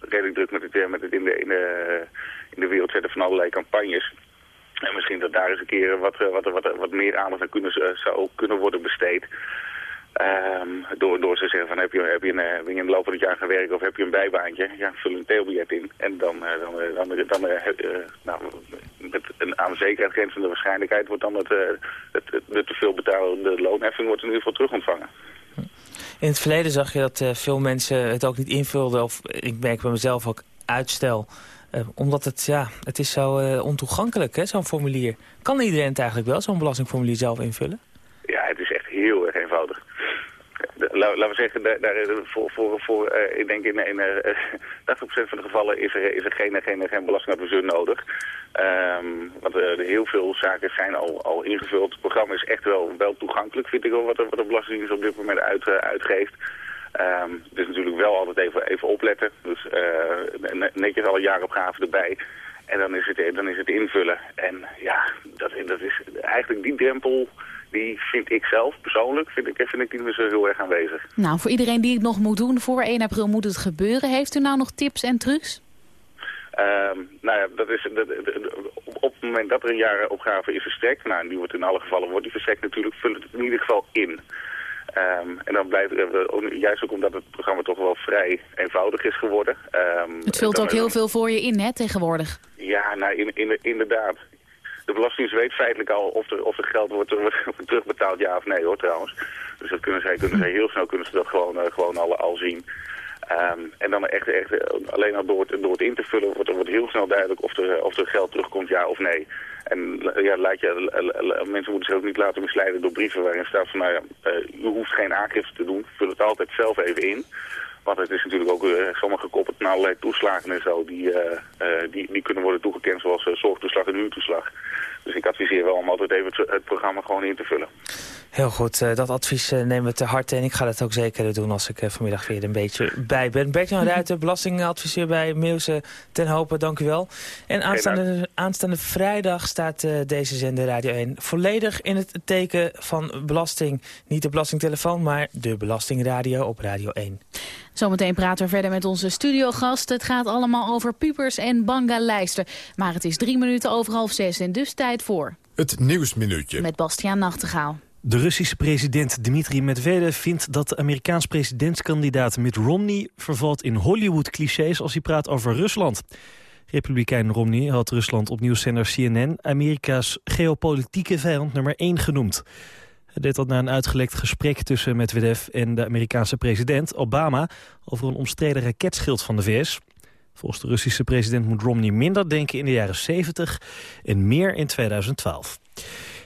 redelijk druk met het, met het in, de, in, de, in de wereld zetten van allerlei campagnes. En misschien dat daar eens een keer wat, eh, wat, wat, wat meer aandacht aan kunnen, eh, zou kunnen worden besteed. Um, door, door ze zeggen van heb je, heb je een, je in de loop het jaar gaan werken of heb je een bijbaantje? Ja, vul een teelbiljet in. En dan, dan, dan, dan nou, met een aan zekerheid grenzende waarschijnlijkheid wordt dan het, het, het, het te veel betaalde loonheffing wordt in ieder geval terugontvangen. In het verleden zag je dat veel mensen het ook niet invulden of ik merk bij mezelf ook uitstel. Uh, omdat het, ja, het is zo uh, ontoegankelijk, zo'n formulier. Kan iedereen het eigenlijk wel, zo'n belastingformulier zelf invullen? Ja, het is echt heel erg eenvoudig. Laten we zeggen, daar, voor, voor, voor uh, ik denk in, in 80% van de gevallen is er, is er geen, geen, geen belastingadviseur nodig. Um, want heel veel zaken zijn al, al ingevuld. Het programma is echt wel, wel toegankelijk, vind ik wel, wat, wat de Belastingdienst op dit moment uit, uitgeeft. Um, dus natuurlijk wel altijd even, even opletten. Dus uh, netjes alle jaaropgaven erbij. En dan is, het, dan is het invullen. En ja, dat, dat is eigenlijk die drempel, die vind ik zelf persoonlijk, vind ik, vind ik niet meer zo heel erg aanwezig. Nou, voor iedereen die het nog moet doen, voor 1 april moet het gebeuren. Heeft u nou nog tips en trucs? Um, nou ja, dat is, dat, op het moment dat er een jaaropgave is verstrekt, nou, die wordt in alle gevallen wordt die verstrekt natuurlijk, vul het in ieder geval in. Um, en dan blijft we, juist ook omdat het programma toch wel vrij eenvoudig is geworden. Um, het vult ook heel veel voor je in, hè, tegenwoordig? Ja, nou, in, in, inderdaad. De Belastingdienst weet feitelijk al of er, of er geld wordt, wordt terugbetaald, ja of nee, hoor, trouwens. Dus dat kunnen zij, kunnen zij heel snel kunnen ze dat gewoon, uh, gewoon al, al zien. Um, en dan echt, echt alleen al door het, door het in te vullen wordt, heel snel duidelijk of er, of er geld terugkomt, ja of nee. En ja, laat je, mensen moeten zich ook niet laten misleiden door brieven waarin staat van, nou ja, u hoeft geen aangifte te doen, vul het altijd zelf even in. Want het is natuurlijk ook uh, gekoppeld aan allerlei toeslagen en zo, die, die, die kunnen worden toegekend zoals zorgtoeslag en huurtoeslag. Dus ik adviseer wel om altijd even het, programma gewoon in te vullen. Heel goed, uh, dat advies uh, nemen we te harte. En ik ga dat ook zeker doen als ik uh, vanmiddag weer een beetje bij ben. Bert-Jan Ruiter, belastingadviseur bij Meeuwse ten Hopen, dank u wel. En aanstaande, aanstaande vrijdag staat deze zender Radio 1 volledig in het teken van belasting. Niet de belastingtelefoon, maar de belastingradio op Radio 1. Zometeen praten we verder met onze studiogast. Het gaat allemaal over pupers en banga-lijsten. Maar het is drie minuten over half zes en dus tijd voor... Het Nieuwsminuutje. Met Bastiaan Nachtegaal. De Russische president Dmitri Medvedev vindt dat de Amerikaans presidentskandidaat Mitt Romney vervalt in Hollywood-clichés als hij praat over Rusland. Republikein Romney had Rusland op nieuwszender CNN Amerika's geopolitieke vijand nummer 1 genoemd. Hij deed dat na een uitgelekt gesprek tussen Medvedev en de Amerikaanse president Obama over een omstreden raketschild van de VS. Volgens de Russische president moet Romney minder denken in de jaren 70 en meer in 2012.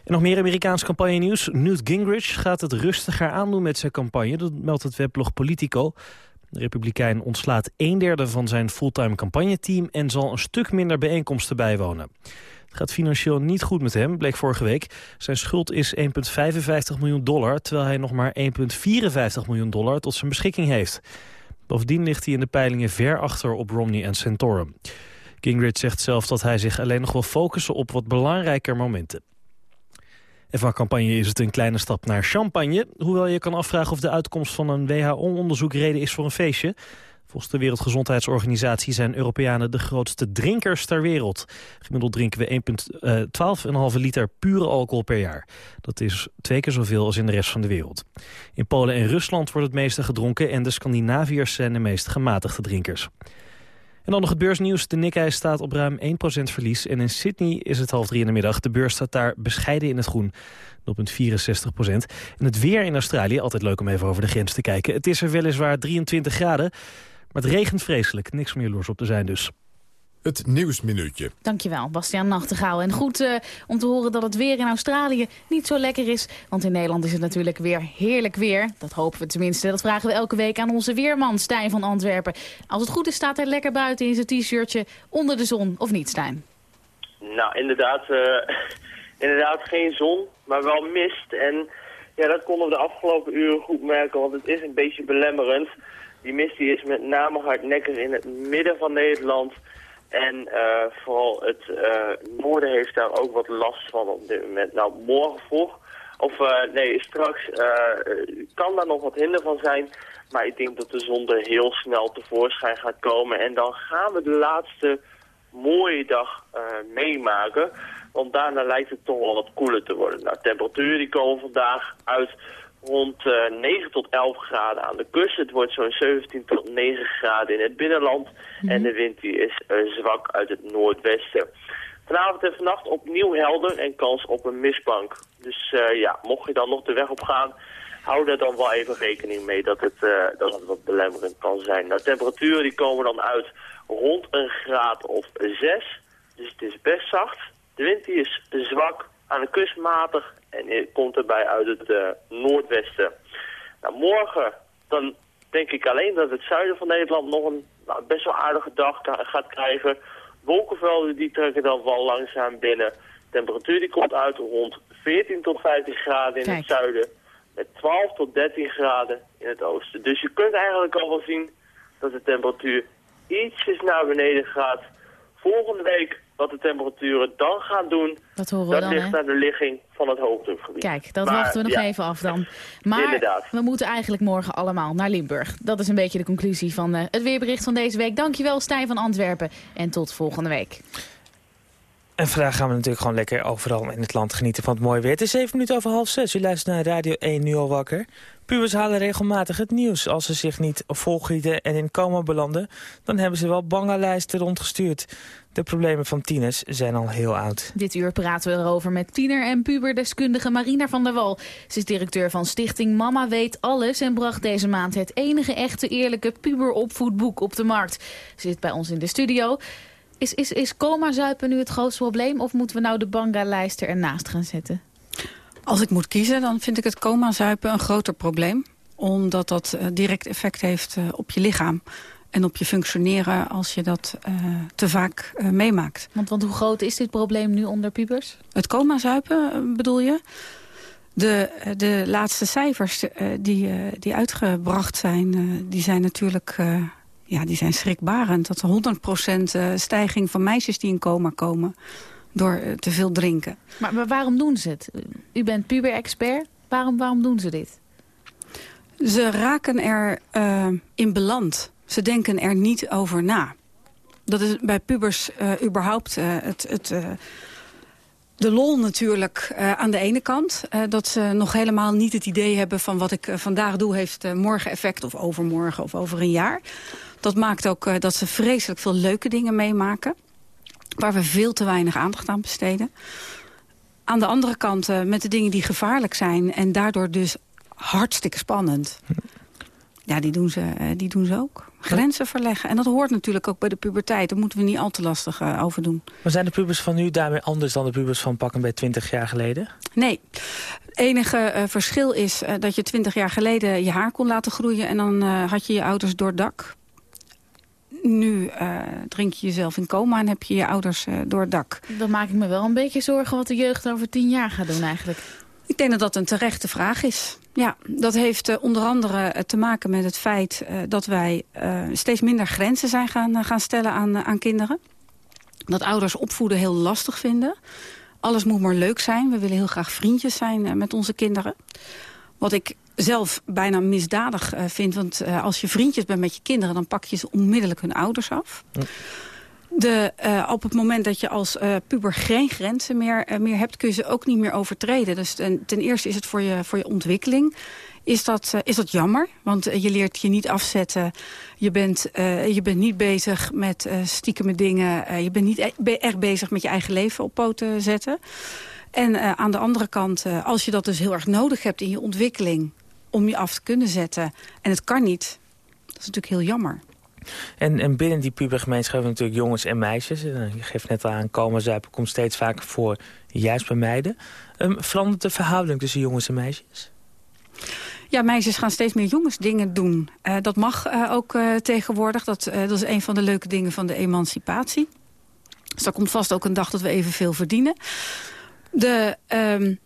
En nog meer Amerikaans campagne-nieuws. Newt Gingrich gaat het rustiger aandoen met zijn campagne. Dat meldt het weblog Politico. De Republikein ontslaat een derde van zijn fulltime campagneteam... en zal een stuk minder bijeenkomsten bijwonen. Het gaat financieel niet goed met hem, bleek vorige week. Zijn schuld is 1,55 miljoen dollar, terwijl hij nog maar 1,54 miljoen dollar tot zijn beschikking heeft. Bovendien ligt hij in de peilingen ver achter op Romney en Santorum. Gingrich zegt zelf dat hij zich alleen nog wil focussen op wat belangrijker momenten. En van campagne is het een kleine stap naar champagne. Hoewel je kan afvragen of de uitkomst van een WHO-onderzoek reden is voor een feestje. Volgens de Wereldgezondheidsorganisatie zijn Europeanen de grootste drinkers ter wereld. Gemiddeld drinken we 12,5 eh, liter pure alcohol per jaar. Dat is twee keer zoveel als in de rest van de wereld. In Polen en Rusland wordt het meeste gedronken... en de Scandinaviërs zijn de meest gematigde drinkers. En dan nog het beursnieuws. De Nikkei staat op ruim 1% verlies. En in Sydney is het half drie in de middag. De beurs staat daar bescheiden in het groen. 0,64% En het weer in Australië, altijd leuk om even over de grens te kijken. Het is er weliswaar 23 graden. Maar het regent vreselijk. Niks meer los op te zijn dus. Het Nieuwsminuutje. Dankjewel, Bastiaan Nachtegaal. En goed uh, om te horen dat het weer in Australië niet zo lekker is. Want in Nederland is het natuurlijk weer heerlijk weer. Dat hopen we tenminste. Dat vragen we elke week aan onze weerman Stijn van Antwerpen. Als het goed is staat hij lekker buiten in zijn t-shirtje onder de zon. Of niet, Stijn? Nou, inderdaad, uh, inderdaad geen zon, maar wel mist. En ja, dat konden we de afgelopen uren goed merken, want het is een beetje belemmerend. Die mist is met name hardnekkig in het midden van Nederland. En uh, vooral het uh, noorden heeft daar ook wat last van op dit moment. Nou, morgen vroeg, of uh, nee, straks kan daar nog wat hinder van zijn. Maar ik denk dat de zon er heel snel tevoorschijn gaat komen. En dan gaan we de laatste mooie dag meemaken. Want daarna lijkt het toch wel wat koeler te worden. Nou, temperaturen die komen vandaag uit rond uh, 9 tot 11 graden aan de kust. Het wordt zo'n 17 tot 9 graden in het binnenland. Mhm. En de wind die is uh, zwak uit het noordwesten. Vanavond en vannacht opnieuw helder en kans op een mistbank. Dus uh, ja, mocht je dan nog de weg op gaan, hou daar dan wel even rekening mee dat het, dat het wat belemmerend kan zijn. Nou, temperaturen die komen dan uit rond een graad of 6. Dus het is best zacht. De wind die is zwak, aan de kust matig en komt erbij uit het uh, noordwesten. Nou, morgen dan denk ik alleen dat het zuiden van Nederland nog een nou, best wel aardige dag gaat krijgen. Wolkenvelden die trekken dan wel langzaam binnen. temperatuur die komt uit rond 14 tot 15 graden in het zuiden. Met 12 tot 13 graden in het oosten. Dus je kunt eigenlijk al wel zien dat de temperatuur ietsjes naar beneden gaat. Volgende week wat de temperaturen dan gaan doen, dat, horen we dan, ligt aan de ligging van het hoogdrukgebied. Kijk, dat wachten we nog even af dan. Maar Inderdaad. we moeten eigenlijk morgen allemaal naar Limburg. Dat is een beetje de conclusie van uh, het weerbericht van deze week. Dankjewel Stijn van Antwerpen en tot volgende week. En vandaag gaan we natuurlijk gewoon lekker overal in het land genieten van het mooie weer. Het is 7 minuten over half 6. U luistert naar Radio 1 nu al wakker. Pubers halen regelmatig het nieuws. Als ze zich niet volgieten en in coma belanden... dan hebben ze wel bange lijsten rondgestuurd. De problemen van tieners zijn al heel oud. Dit uur praten we erover met tiener- en puberdeskundige Marina van der Wal. Ze is directeur van stichting Mama Weet Alles... en bracht deze maand het enige echte eerlijke puberopvoedboek op de markt. Ze zit bij ons in de studio... Is, is, is coma-zuipen nu het grootste probleem... of moeten we nou de banga-lijst ernaast gaan zetten? Als ik moet kiezen, dan vind ik het coma-zuipen een groter probleem. Omdat dat uh, direct effect heeft uh, op je lichaam. En op je functioneren als je dat uh, te vaak meemaakt. Want, want hoe groot is dit probleem nu onder pubers? Het coma-zuipen bedoel je? De, de laatste cijfers die, die uitgebracht zijn, die zijn natuurlijk ja, die zijn schrikbarend. Dat 100% stijging van meisjes die in coma komen door eh, te veel drinken. Maar, maar waarom doen ze het? U bent puber-expert. Waarom, waarom doen ze dit? Ze raken er uh, in beland. Ze denken er niet over na. Dat is bij pubers uh, überhaupt uh, het... het de lol natuurlijk aan de ene kant. dat ze nog helemaal niet het idee hebben van wat ik vandaag doe... heeft morgen effect of overmorgen of over een jaar. Dat maakt ook dat ze vreselijk veel leuke dingen meemaken waar we veel te weinig aandacht aan besteden. Aan de andere kant uh, met de dingen die gevaarlijk zijn... en daardoor dus hartstikke spannend. Ja, die doen ze, uh, die doen ze ook. Grenzen verleggen. En dat hoort natuurlijk ook bij de puberteit. Daar moeten we niet al te lastig uh, over doen. Maar zijn de pubers van nu daarmee anders dan de pubers van pakken bij 20 jaar geleden? Nee. Het enige verschil is dat je 20 jaar geleden je haar kon laten groeien... en dan had je je ouders door dak nu drink je jezelf in coma en heb je je ouders door het dak. Dan maak ik me wel een beetje zorgen wat de jeugd over tien jaar gaat doen eigenlijk. Ik denk dat dat een terechte vraag is. Ja, dat heeft onder andere te maken met het feit dat wij steeds minder grenzen zijn gaan, gaan stellen aan, aan kinderen. Dat ouders opvoeden heel lastig vinden. Alles moet maar leuk zijn. We willen heel graag vriendjes zijn met onze kinderen. Wat ik zelf bijna misdadig uh, vind. Want uh, als je vriendjes bent met je kinderen... dan pak je ze onmiddellijk hun ouders af. De, uh, op het moment dat je als puber geen grenzen meer, meer hebt... kun je ze ook niet meer overtreden. Dus ten, ten eerste is het voor je, voor je ontwikkeling is dat, is dat jammer. Want je leert je niet afzetten. Je bent, je bent niet bezig met stiekeme dingen. je bent niet e echt bezig met je eigen leven op poten zetten. En aan de andere kant, als je dat dus heel erg nodig hebt in je ontwikkeling om je af te kunnen zetten. En het kan niet. Dat is natuurlijk heel jammer. En, en binnen die pubergemeenschap hebben we natuurlijk jongens en meisjes. Je geeft net al aan, komen zuipen komt steeds vaker voor, juist bij meiden. Um, verandert de verhouding tussen jongens en meisjes? Ja, meisjes gaan steeds meer jongens dingen doen. Uh, dat mag uh, ook uh, tegenwoordig. Dat, dat is een van de leuke dingen van de emancipatie. Dus er komt vast ook een dag dat we evenveel verdienen. De... Um,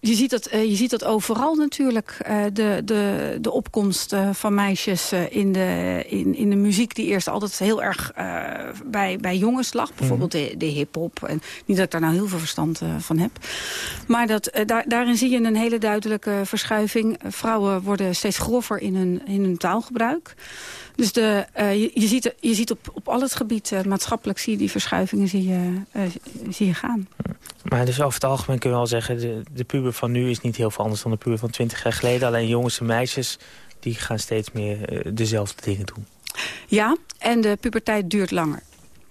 je ziet, dat, uh, je ziet dat overal natuurlijk, uh, de, de, de opkomst uh, van meisjes in, de, in, in de muziek... die eerst altijd heel erg bij, bij jongens lag. Bijvoorbeeld mm -hmm. de, de hip-hop. En niet dat ik daar nou heel veel verstand van heb. Maar dat, daar, daarin zie je een hele duidelijke verschuiving. vrouwen worden steeds grover in hun, in hun taalgebruik. Dus de, uh, je, je, ziet, je ziet op, op al het gebied, uh, maatschappelijk, zie je die verschuivingen zie je, uh, zie je gaan. Maar dus over het algemeen kun je wel zeggen... De, de puber van nu is niet heel veel anders dan de puber van 20 jaar geleden. Alleen jongens en meisjes die gaan steeds meer dezelfde dingen doen. Ja, en de puberteit duurt langer.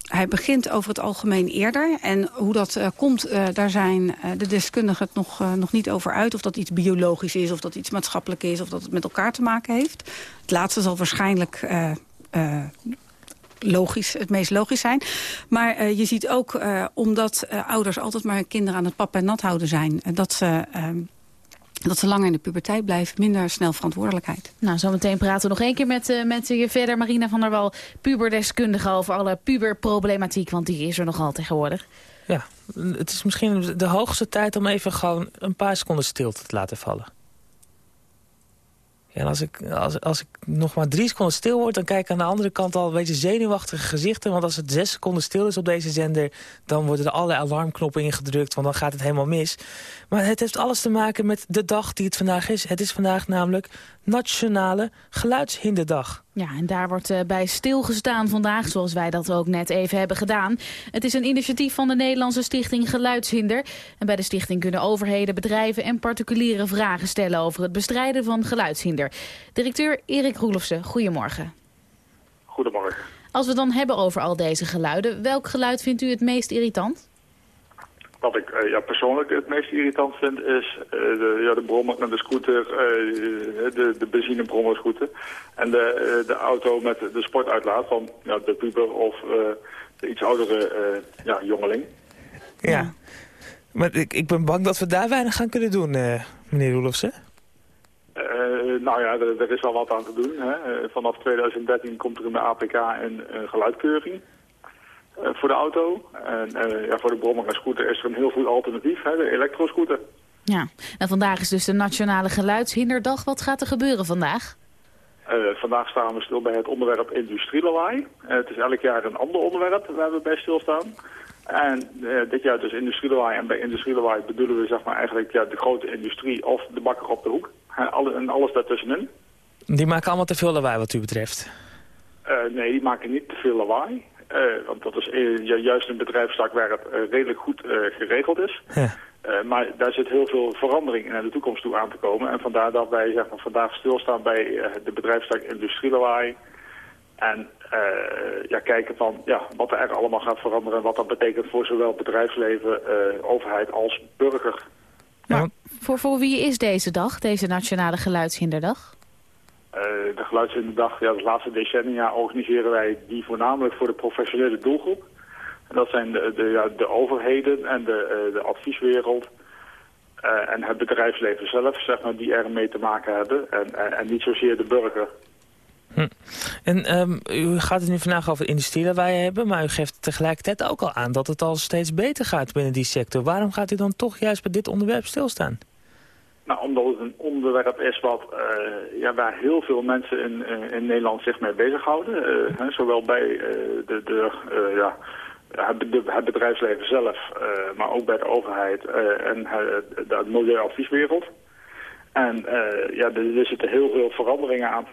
Hij begint over het algemeen eerder. En hoe dat uh, komt, uh, daar zijn uh, de deskundigen het nog, nog niet over uit. Of dat iets biologisch is, of dat iets maatschappelijk is... of dat het met elkaar te maken heeft. Het laatste zal waarschijnlijk logisch, het meest logisch zijn. Maar je ziet ook, omdat ouders altijd maar kinderen aan het pap en nat houden zijn... dat ze ehm, dat ze langer in de puberteit blijven, minder snel verantwoordelijkheid. Nou, zometeen praten we nog één keer met, uh, met je verder, Marina van der Wal, puberdeskundige over alle puberproblematiek, want die is er nogal tegenwoordig. Ja, het is misschien de hoogste tijd om even gewoon een paar seconden stilte te laten vallen. En als ik, als, als ik nog maar drie seconden stil word... dan kijk ik aan de andere kant al een beetje zenuwachtige gezichten. Want als het zes seconden stil is op deze zender... dan worden er allerlei alarmknoppen ingedrukt, want dan gaat het helemaal mis. Maar het heeft alles te maken met de dag die het vandaag is. Het is vandaag namelijk Nationale Geluidshinderdag. Ja, en daar wordt uh, bij stilgestaan vandaag, zoals wij dat ook net even hebben gedaan. Het is een initiatief van de Nederlandse stichting Geluidshinder. En bij de stichting kunnen overheden, bedrijven en particulieren vragen stellen over het bestrijden van geluidshinder. Directeur Erik Roelofsen, goedemorgen. Goedemorgen. Als we het dan hebben over al deze geluiden, welk geluid vindt u het meest irritant? Wat ik uh, ja, persoonlijk het meest irritant vind is uh, de, ja, de brommer met de scooter, uh, de, de benzinebrommerscooter en de, de auto met de sportuitlaat van ja, de puber of de iets oudere ja, jongeling. Ja, maar ik, ik ben bang dat we daar weinig gaan kunnen doen, meneer Roelofsen. nou ja, er, er, is wel wat aan te doen. Hè. vanaf 2013 komt er in de APK een, een geluidkeuring. Uh, voor de auto. En uh, ja, voor de brommer en scooter is er een heel goed alternatief, hè, de elektroscooter. Ja, en vandaag is dus de Nationale Geluidshinderdag. Wat gaat er gebeuren vandaag? Uh, vandaag staan we stil bij het onderwerp industrielawaai. het is elk jaar een ander onderwerp waar we bij stilstaan. En dit jaar dus industrielawaai. En bij industrielawaai bedoelen we zeg maar eigenlijk ja, de grote industrie of de bakker op de hoek. En, alle, en alles daartussenin. Die maken allemaal te veel lawaai wat u betreft? nee, die maken niet te veel lawaai. Uh, want dat is uh, juist een bedrijfstak waar het uh, redelijk goed geregeld is. Ja. maar daar zit heel veel verandering naar de toekomst toe aan te komen. En vandaar dat wij zeg maar, vandaag stilstaan bij de bedrijfstak industrielawaai. En ja, kijken van ja, wat er allemaal gaat veranderen. En wat dat betekent voor zowel bedrijfsleven, overheid als burger. Maar voor, voor wie is deze dag, deze Nationale Geluidshinderdag? Uh, de Geluidshinderdag, ja, de laatste decennia organiseren wij die voornamelijk voor de professionele doelgroep. En dat zijn de, de, ja, de overheden en de, uh, de advieswereld uh, en het bedrijfsleven zelf, zeg maar, die er mee te maken hebben. En, en niet zozeer de burger. Hm. En um, u gaat het nu vandaag over industrieën waar je hebben... maar u geeft tegelijkertijd ook al aan dat het al steeds beter gaat binnen die sector. Waarom gaat u dan toch juist bij dit onderwerp stilstaan? Nou, omdat het een onderwerp is wat, uh, ja, waar heel veel mensen in, in Nederland zich mee bezighouden. Uh, hè, zowel bij de, de, ja, het bedrijfsleven zelf, maar ook bij de overheid en de milieuadvieswereld. En ja, er zitten heel veel veranderingen aan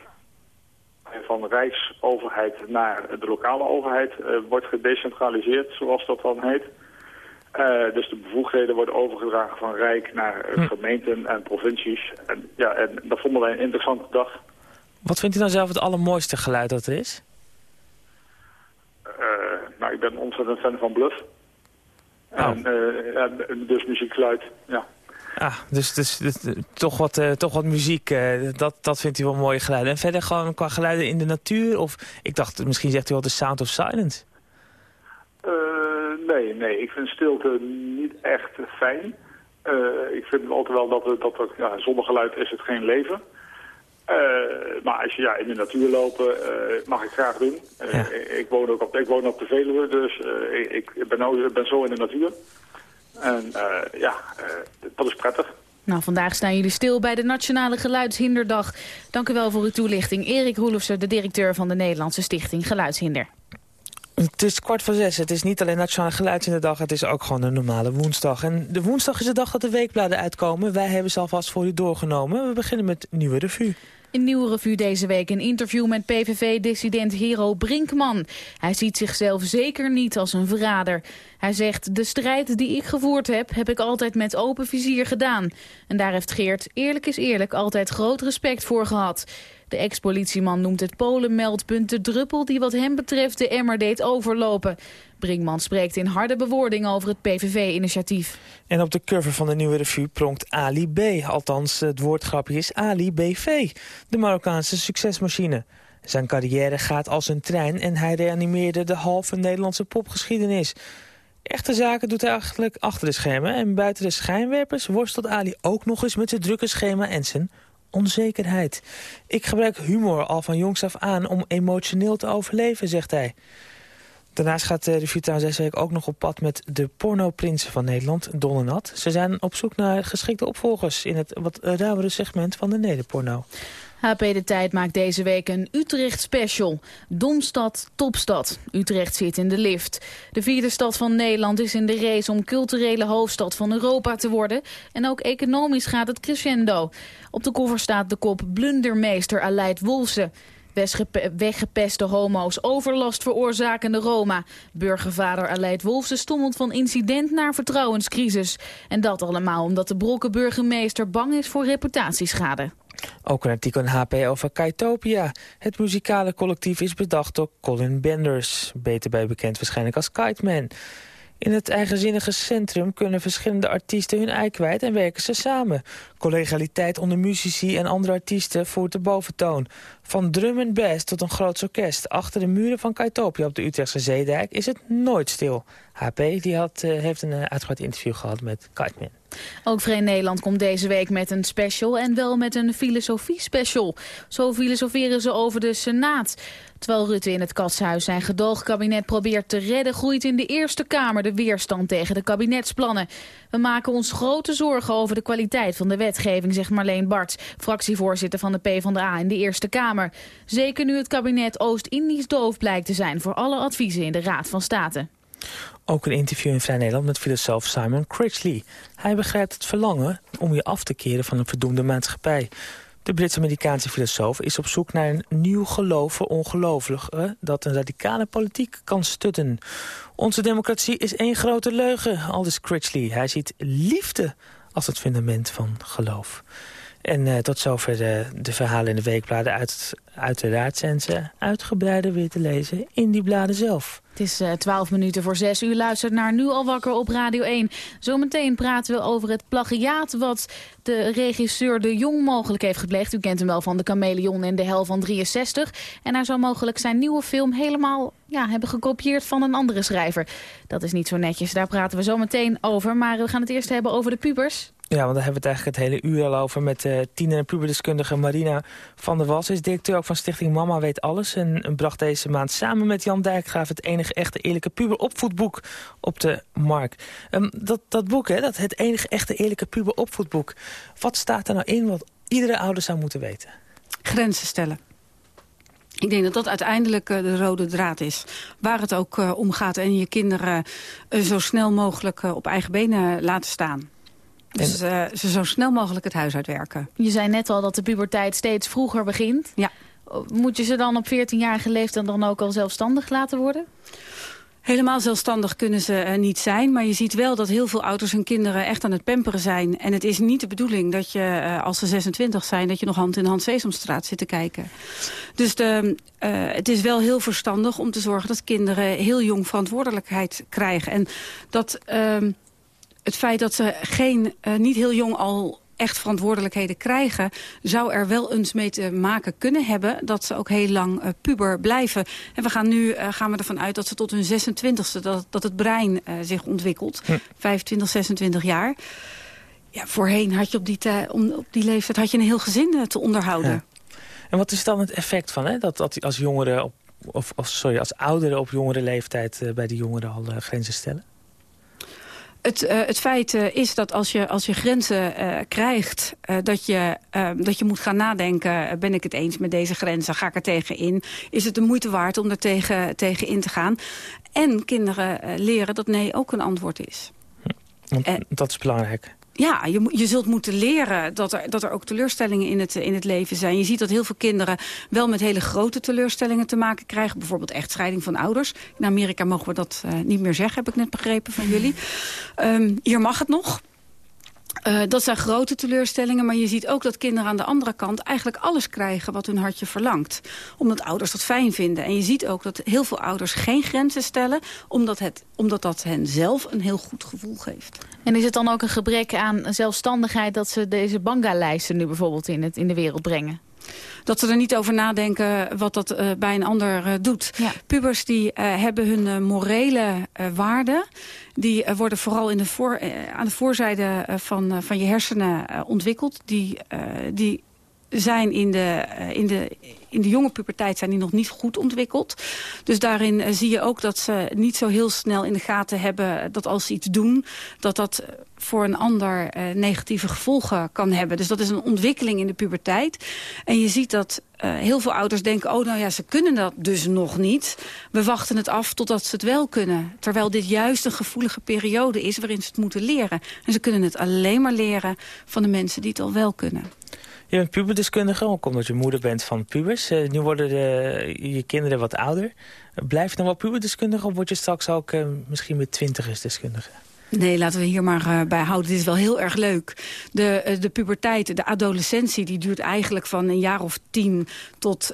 van de Rijksoverheid naar de lokale overheid wordt gedecentraliseerd, zoals dat dan heet. Uh, dus de bevoegdheden worden overgedragen van Rijk naar uh, gemeenten en provincies. En, ja, en dat vonden wij een interessante dag. Wat vindt u dan zelf het allermooiste geluid dat er is? nou, ik ben ontzettend fan van Bluff. Oh. En, dus muziekgeluid, ja. Ah, dus, dus, dus toch, wat, toch wat muziek, dat, dat vindt u wel mooie geluiden. En verder gewoon qua geluiden in de natuur? Of ik dacht, misschien zegt u wel de Sound of Silence. Nee, nee, ik vind stilte niet echt fijn. ik vind altijd wel dat, dat ja, zonder geluid is het geen leven. maar als je ja, in de natuur lopen, mag ik graag doen. Ja. ik, woon ook op, ik woon op de Veluwe, dus ik, ik ben, nou, ben zo in de natuur. En ja, dat is prettig. Nou, vandaag staan jullie stil bij de Nationale Geluidshinderdag. Dank u wel voor uw toelichting. Erik Roelofsen, de directeur van de Nederlandse Stichting Geluidshinder. Het is kwart voor zes. Het is niet alleen Nationale Geluidshinderdag, het is ook gewoon een normale woensdag. En de woensdag is de dag dat de weekbladen uitkomen. Wij hebben ze alvast voor u doorgenomen. We beginnen met Nieuwe Revue. In Nieuwe Revue deze week een interview met PVV-dissident Hero Brinkman. Hij ziet zichzelf zeker niet als een verrader. Hij zegt, de strijd die ik gevoerd heb, heb ik altijd met open vizier gedaan. En daar heeft Geert, eerlijk is eerlijk, altijd groot respect voor gehad. De ex-politieman noemt het Polenmeldpunt de druppel die wat hem betreft de emmer deed overlopen. Brinkman spreekt in harde bewoordingen over het PVV-initiatief. En op de cover van de nieuwe revue pronkt Ali B. Althans, het woordgrapje is Ali BV, de Marokkaanse succesmachine. Zijn carrière gaat als een trein en hij reanimeerde de halve Nederlandse popgeschiedenis. Echte zaken doet hij eigenlijk achter de schermen en buiten de schijnwerpers worstelt Ali ook nog eens met zijn drukke schema en zijn onzekerheid. Ik gebruik humor al van jongs af aan om emotioneel te overleven, zegt hij. Daarnaast gaat de revue deze week ook nog op pad met de pornoprinsen van Nederland, Don en Nat. Ze zijn op zoek naar geschikte opvolgers in het wat rauwere segment van de nederporno. HP De Tijd maakt deze week een Utrecht special. Domstad, topstad. Utrecht zit in de lift. De vierde stad van Nederland is in de race om culturele hoofdstad van Europa te worden. En ook economisch gaat het crescendo. Op de koffer staat de kop blundermeester Aleid Wolfsen. Weggepeste homo's, overlast veroorzakende Roma. Burgervader Aleid Wolfsen stommelt van incident naar vertrouwenscrisis. En dat allemaal omdat de brokkenburgemeester bang is voor reputatieschade. Ook een artikel in HP over Kaitopia. Het muzikale collectief is bedacht door Colin Benders. Beter bij bekend waarschijnlijk als Kite In het eigenzinnige centrum kunnen verschillende artiesten hun ei kwijt en werken ze samen. Collegialiteit onder muzici en andere artiesten voert de boventoon. Van drum en bass tot een groot orkest. Achter de muren van Kaitopia op de Utrechtse Zeedijk is het nooit stil. HP die had, uh, heeft een uh, uitgebreid interview gehad met Kiteman. Ook Vrij Nederland komt deze week met een special en wel met een filosofie-special. Zo filosoferen ze over de Senaat. Terwijl Rutte in het katshuis zijn gedoogkabinet probeert te redden... groeit in de Eerste Kamer de weerstand tegen de kabinetsplannen. We maken ons grote zorgen over de kwaliteit van de wetgeving, zegt Marleen Bart... fractievoorzitter van de PvdA in de Eerste Kamer. Zeker nu het kabinet Oost-Indisch doof blijkt te zijn... voor alle adviezen in de Raad van State. Ook een interview in Vrij Nederland met filosoof Simon Critchley. Hij begrijpt het verlangen om je af te keren van een verdoemde maatschappij. De Brits-Amerikaanse filosoof is op zoek naar een nieuw geloof voor ongelovigen... dat een radicale politiek kan stutten. Onze democratie is één grote leugen, aldus Critchley. Hij ziet liefde als het fundament van geloof. En uh, tot zover de, de, verhalen in de weekbladen. Uit, uiteraard zijn ze uitgebreider weer te lezen in die bladen zelf. Het is uh, eh, 12 minuten voor 6 uur. Luistert naar Nu al wakker op Radio 1. Zometeen praten we over het plagiaat wat de regisseur De Jong mogelijk heeft gepleegd. U kent hem wel van De Chameleon en De Hel van 63. En hij zou mogelijk zijn nieuwe film helemaal ja, hebben gekopieerd van een andere schrijver. Dat is niet zo netjes, daar praten we zo meteen over. Maar we gaan het eerst hebben over de pubers. Ja, want daar hebben we het eigenlijk het hele uur al over... met uh, tiener- en puberdeskundige Marina van der Was. is directeur ook van stichting Mama Weet Alles... en bracht deze maand samen met Jan Dijkgraaf... het enige echte eerlijke puberopvoedboek op de markt. Um, dat, dat boek, hè, dat het enige echte eerlijke puberopvoedboek... wat staat er nou in wat iedere ouder zou moeten weten? Grenzen stellen. Ik denk dat dat uiteindelijk uh, de rode draad is. Waar het ook uh, om gaat en je kinderen zo snel mogelijk op eigen benen laten staan. Dus uh, ze zo snel mogelijk het huis uitwerken. Je zei net al dat de puberteit steeds vroeger begint. Ja. Moet je ze dan op 14-jarige leeftijd dan ook al zelfstandig laten worden? Helemaal zelfstandig kunnen ze uh, niet zijn. Maar je ziet wel dat heel veel ouders hun kinderen echt aan het pamperen zijn. En het is niet de bedoeling dat je, uh, als ze 26 zijn... dat je nog hand in hand Sesamstraat zit te kijken. Dus de, uh, het is wel heel verstandig om te zorgen dat kinderen heel jong verantwoordelijkheid krijgen. En dat ehm, het feit dat ze geen, uh, niet heel jong al echt verantwoordelijkheden krijgen... zou er wel eens mee te maken kunnen hebben... dat ze ook heel lang uh, puber blijven. En we gaan nu uh, gaan we ervan uit dat ze tot hun 26e... dat, dat het brein uh, zich ontwikkelt. Hm. 25, 26 jaar. Ja, voorheen had je op die, om, op die leeftijd had je een heel gezin te onderhouden. Ja. En wat is dan het effect van hè? Dat, dat als jongeren op, of, of sorry, als ouderen op jongere leeftijd bij die jongeren al grenzen stellen? Het, uh, het feit uh, is dat als je, als je grenzen uh, krijgt... dat, je, dat je moet gaan nadenken... ben ik het eens met deze grenzen? Ga ik er tegen in? Is het de moeite waard om er tegen, tegen in te gaan? En kinderen leren dat nee ook een antwoord is. Want, dat is belangrijk. Ja, je, je zult moeten leren dat er, dat er ook teleurstellingen in het, in het leven zijn. Je ziet dat heel veel kinderen wel met hele grote teleurstellingen te maken krijgen. Bijvoorbeeld echtscheiding van ouders. In Amerika mogen we dat uh, niet meer zeggen, heb ik net begrepen van jullie. Um, hier mag het nog. Uh, dat zijn grote teleurstellingen, maar je ziet ook dat kinderen aan de andere kant eigenlijk alles krijgen wat hun hartje verlangt. Omdat ouders dat fijn vinden. En je ziet ook dat heel veel ouders geen grenzen stellen, omdat, het, omdat dat hen zelf een heel goed gevoel geeft. En is het dan ook een gebrek aan zelfstandigheid dat ze deze banga-lijsten nu bijvoorbeeld in, het, in de wereld brengen? Dat ze er niet over nadenken wat dat uh, bij een ander uh, doet. Ja. Pubers die uh, hebben hun morele waarden. Die worden vooral in de voor, aan de voorzijde van, van je hersenen ontwikkeld. Die, die zijn in de, in, de, in de jonge puberteit zijn die nog niet goed ontwikkeld. Dus daarin uh, zie je ook dat ze niet zo heel snel in de gaten hebben... dat als ze iets doen, dat dat voor een ander negatieve gevolgen kan hebben. Dus dat is een ontwikkeling in de puberteit. En je ziet dat heel veel ouders denken... oh, nou ja, ze kunnen dat dus nog niet. We wachten het af totdat ze het wel kunnen. Terwijl dit juist een gevoelige periode is waarin ze het moeten leren. En ze kunnen het alleen maar leren van de mensen die het al wel kunnen. Je bent puberdeskundige, ook omdat je moeder bent van pubers. Uh, nu worden de, je kinderen wat ouder. Blijf je dan wel puberdeskundige of word je straks ook uh, misschien met twintigers deskundige? Nee, laten we hier maar uh, bij houden. Dit is wel heel erg leuk. De, de puberteit, de adolescentie, die duurt eigenlijk van een jaar of tien tot...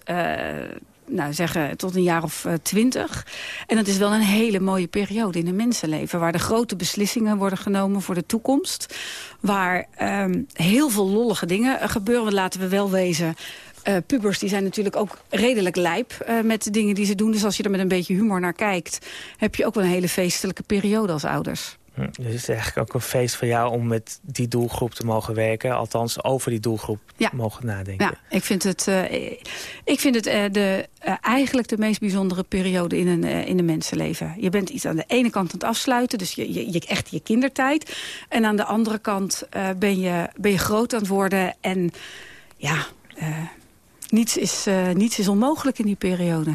nou, zeggen tot een jaar of twintig. En dat is wel een hele mooie periode in een mensenleven... waar de grote beslissingen worden genomen voor de toekomst. Waar um, heel veel lollige dingen gebeuren. Laten we wel wezen... Uh, pubers die zijn natuurlijk ook redelijk lijp met de dingen die ze doen. Dus als je er met een beetje humor naar kijkt... heb je ook wel een hele feestelijke periode als ouders. Dus het is eigenlijk ook een feest voor jou om met die doelgroep te mogen werken. Althans, over die doelgroep ja. mogen nadenken. Ja, ik vind het, uh, ik vind het uh, de, uh, eigenlijk de meest bijzondere periode in een, in een mensenleven. Je bent iets aan de ene kant aan het afsluiten, dus je, je, je echt je kindertijd. En aan de andere kant ben, je, ben je groot aan het worden. En ja, niets, is, niets is onmogelijk in die periode.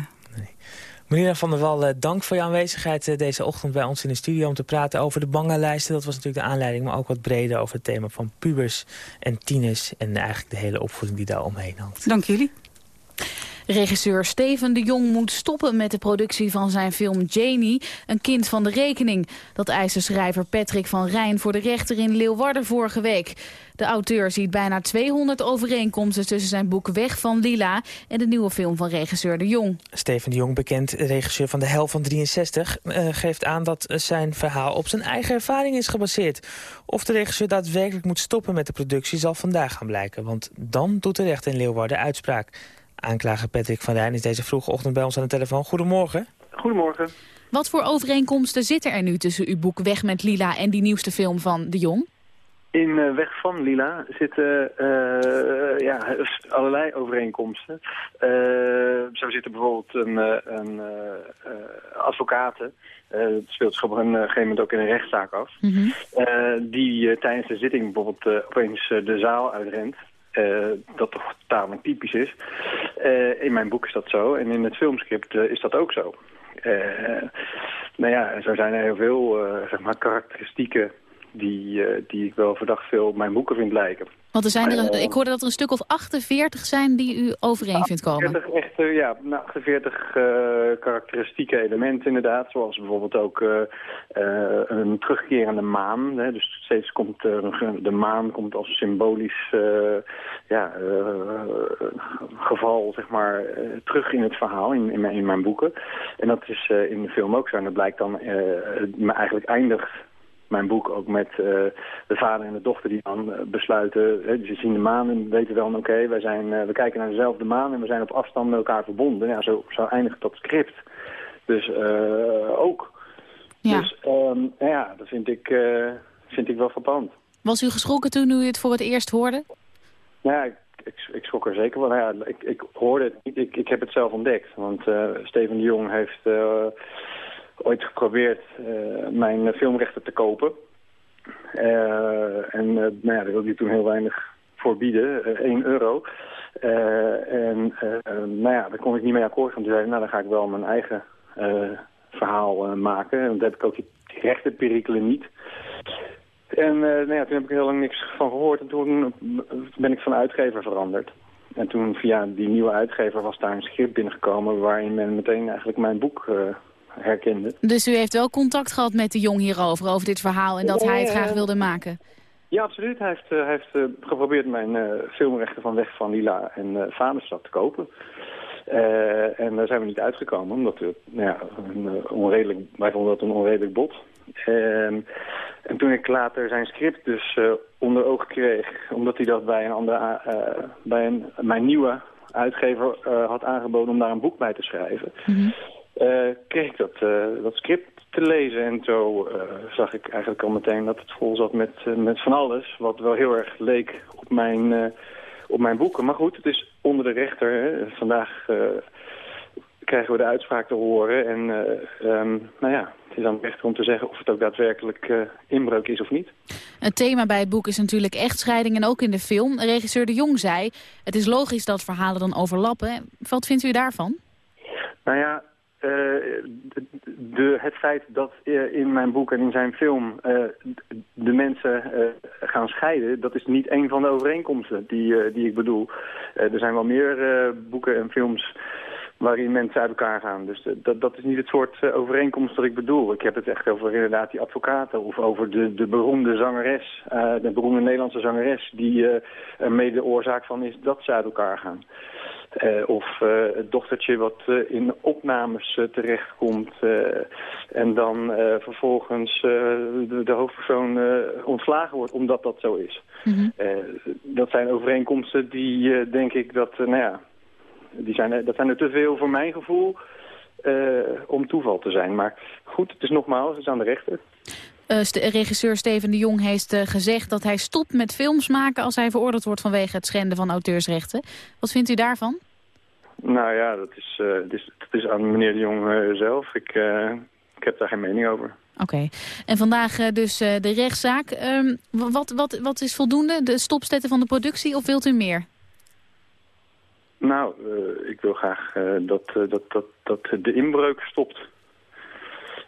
Meneer Van der Wal, dank voor je aanwezigheid deze ochtend bij ons in de studio... om te praten over de bangenlijsten. Dat was natuurlijk de aanleiding, maar ook wat breder over het thema van pubers en tieners... en eigenlijk de hele opvoeding die daar omheen hangt. Dank jullie. Regisseur Steven de Jong moet stoppen met de productie van zijn film Janie, een kind van de rekening. Dat eiste schrijver Patrick van Rijn voor de rechter in Leeuwarden vorige week. De auteur ziet bijna 200 overeenkomsten tussen zijn boek Weg van Lila en de nieuwe film van regisseur de Jong. Steven de Jong, bekend regisseur van De Hel van 63, uh, geeft aan dat zijn verhaal op zijn eigen ervaring is gebaseerd. Of de regisseur daadwerkelijk moet stoppen met de productie zal vandaag gaan blijken, want dan doet de rechter in Leeuwarden uitspraak. Aanklager Patrick van Rijn is deze vroege ochtend bij ons aan de telefoon. Goedemorgen. Goedemorgen. Wat voor overeenkomsten zitten er nu tussen uw boek Weg met Lila en die nieuwste film van De Jong? In uh, Weg van Lila zitten uh, ja, allerlei overeenkomsten. Uh, zo zitten bijvoorbeeld een, een advocaten. dat speelt zich op een gegeven moment ook in een rechtszaak af. Mm -hmm. die tijdens de zitting bijvoorbeeld opeens de zaal uitrent. Dat toch tamelijk typisch is. in mijn boek is dat zo. En in het filmscript is dat ook zo. nou ja, zo zijn er heel veel zeg maar, karakteristieke die, uh, die ik wel verdacht veel op mijn boeken vind lijken. Want er zijn er, uh, ik hoorde dat er een stuk of 48 zijn die u overeen vindt komen. 48 echte, ja, 48 uh, karakteristieke elementen inderdaad. Zoals bijvoorbeeld ook een terugkerende maan. Hè. Dus steeds komt de maan komt als een symbolisch ja, geval zeg maar, terug in het verhaal, in, in, mijn, in mijn boeken. En dat is in de film ook zo. En dat blijkt dan eigenlijk eindigt mijn boek ook met uh, de vader en de dochter die dan uh, besluiten... Hè, ze zien de maan en weten dan, oké, wij zijn uh, we kijken naar dezelfde maan... en we zijn op afstand met elkaar verbonden. Ja, zo, zo eindigt dat script. Dus ook. Ja. Dus um, ja, dat vind ik, vind ik wel verpand. Was u geschrokken toen u het voor het eerst hoorde? Ja, ik, ik, ik schrok er zeker van. Ja, ik, ik hoorde het niet, ik, ik heb het zelf ontdekt. Want Steven de Jong heeft ooit geprobeerd uh, mijn filmrechten te kopen. Uh, en uh, nou ja, daar wilde hij toen heel weinig voor bieden, 1 euro. en nou ja, daar kon ik niet mee akkoord gaan. Toen zei nou dan ga ik wel mijn eigen verhaal maken. En daar heb ik ook die rechtenperikelen niet. En nou ja, toen heb ik heel lang niks van gehoord. En toen ben ik van uitgever veranderd. En toen via die nieuwe uitgever was daar een script binnengekomen... waarin men meteen eigenlijk mijn boek herkende. Dus u heeft wel contact gehad met de jong hierover, over dit verhaal... en dat hij het graag wilde maken? Ja, absoluut. Hij heeft, uh, heeft uh, geprobeerd mijn filmrechten van Weg van Lila en uh, Vaderstad te kopen. en daar zijn we niet uitgekomen, omdat we, nou ja, een, onredelijk, wij vonden dat een onredelijk bod. En, en toen ik later zijn script dus onder ogen kreeg, omdat hij dat bij een andere, bij een, mijn nieuwe uitgever had aangeboden om daar een boek bij te schrijven... Mm -hmm uh, kreeg ik dat, uh, dat script te lezen. En zo uh, zag ik eigenlijk al meteen dat het vol zat met, met van alles. Wat wel heel erg leek op mijn, op mijn boeken. Maar goed, het is onder de rechter. Hè. Vandaag krijgen we de uitspraak te horen. En um, nou ja, het is aan de rechter om te zeggen of het ook daadwerkelijk inbreuk is of niet. Het thema bij het boek is natuurlijk echtscheiding en ook in de film. Regisseur De Jong zei, het is logisch dat verhalen dan overlappen. Wat vindt u daarvan? Nou ja, de, het feit dat uh, in mijn boek en in zijn film uh, de mensen gaan scheiden, dat is niet een van de overeenkomsten die, die ik bedoel. er zijn wel meer boeken en films waarin mensen uit elkaar gaan. Dus dat, dat is niet het soort overeenkomst dat ik bedoel. Ik heb het echt over inderdaad die advocaten of over de, de beroemde zangeres, de beroemde Nederlandse zangeres die er mede oorzaak van is dat ze uit elkaar gaan. Uh, of het dochtertje wat in opnames terechtkomt en dan vervolgens de, de, hoofdpersoon ontslagen wordt omdat dat zo is. Mm -hmm. dat zijn overeenkomsten die denk ik dat, nou ja, die zijn, dat zijn er te veel voor mijn gevoel om toeval te zijn. Maar goed, het is nogmaals, het is aan de rechter. Uh, regisseur Steven de Jong heeft uh, gezegd dat hij stopt met films maken... als hij veroordeeld wordt vanwege het schenden van auteursrechten. Wat vindt u daarvan? Nou ja, dat is, uh, dat is, dat is aan meneer de Jong zelf. Ik, ik heb daar geen mening over. Oké. En vandaag dus de rechtszaak. Um, wat, wat, wat is voldoende? De stopzetten van de productie of wilt u meer? Nou, ik wil graag dat, dat, dat, dat de inbreuk stopt.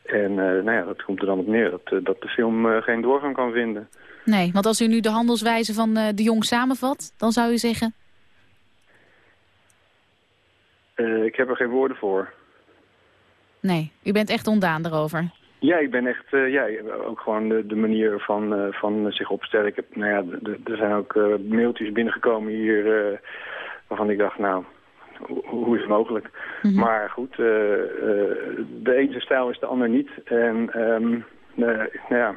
En nou ja, dat komt er dan op neer dat, dat de film geen doorgang kan vinden. Nee, want als u nu de handelswijze van de Jong samenvat, dan zou u zeggen? ik heb er geen woorden voor. Nee, u bent echt ondaan erover. Ja, ik ben echt, ja, ook gewoon de, de manier van, van zich opstellen. Ik heb, nou ja, er zijn ook mailtjes binnengekomen hier waarvan ik dacht, nou, hoe is het mogelijk? Mhm. Maar goed, uh, de ene stijl is de ander niet. En um, nou ja,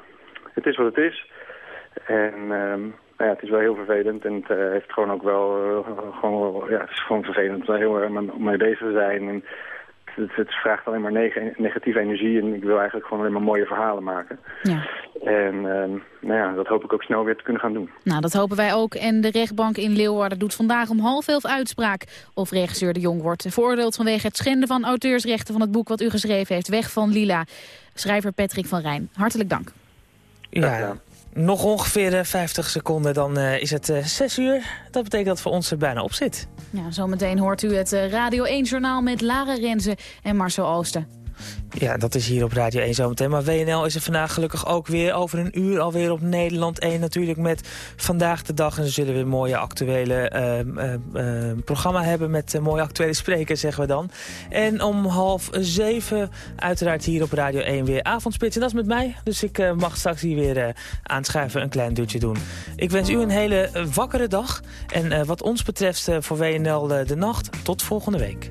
het is wat het is. En um, nou ja, het is wel heel vervelend en het heeft gewoon ook wel, gewoon, ja, het is gewoon vervelend om heel erg mee bezig te zijn. En het, het, vraagt alleen maar negatieve energie en ik wil eigenlijk gewoon alleen maar mooie verhalen maken. Ja. En ehm, nou ja, dat hoop ik ook snel weer te kunnen gaan doen. Nou, dat hopen wij ook. En de rechtbank in Leeuwarden doet vandaag om half elf uitspraak... of regisseur De Jong wordt veroordeeld vanwege het schenden van auteursrechten... van het boek wat u geschreven heeft, Weg van Lila. Schrijver Patrick van Rijn, hartelijk dank. Ja, nog ongeveer 50 eh, seconden, dan uh, is het uh, eh, 6 uur. Dat betekent dat voor ons er bijna op zit. Ja, zometeen hoort u het Radio 1-journaal met Lara Renze en Marcel Oosten. Ja, dat is hier op Radio 1 zometeen. Maar WNL is er vandaag gelukkig ook weer over een uur alweer op Nederland 1. Natuurlijk met Vandaag de Dag. En ze zullen weer een mooie actuele uh, programma hebben met mooie actuele sprekers, zeggen we dan. En om half zeven uiteraard hier op Radio 1 weer avondspits. En dat is met mij. Dus ik mag straks hier weer aanschuiven een klein dutje doen. Ik wens u een hele wakkere dag. En wat ons betreft voor WNL de nacht. Tot volgende week.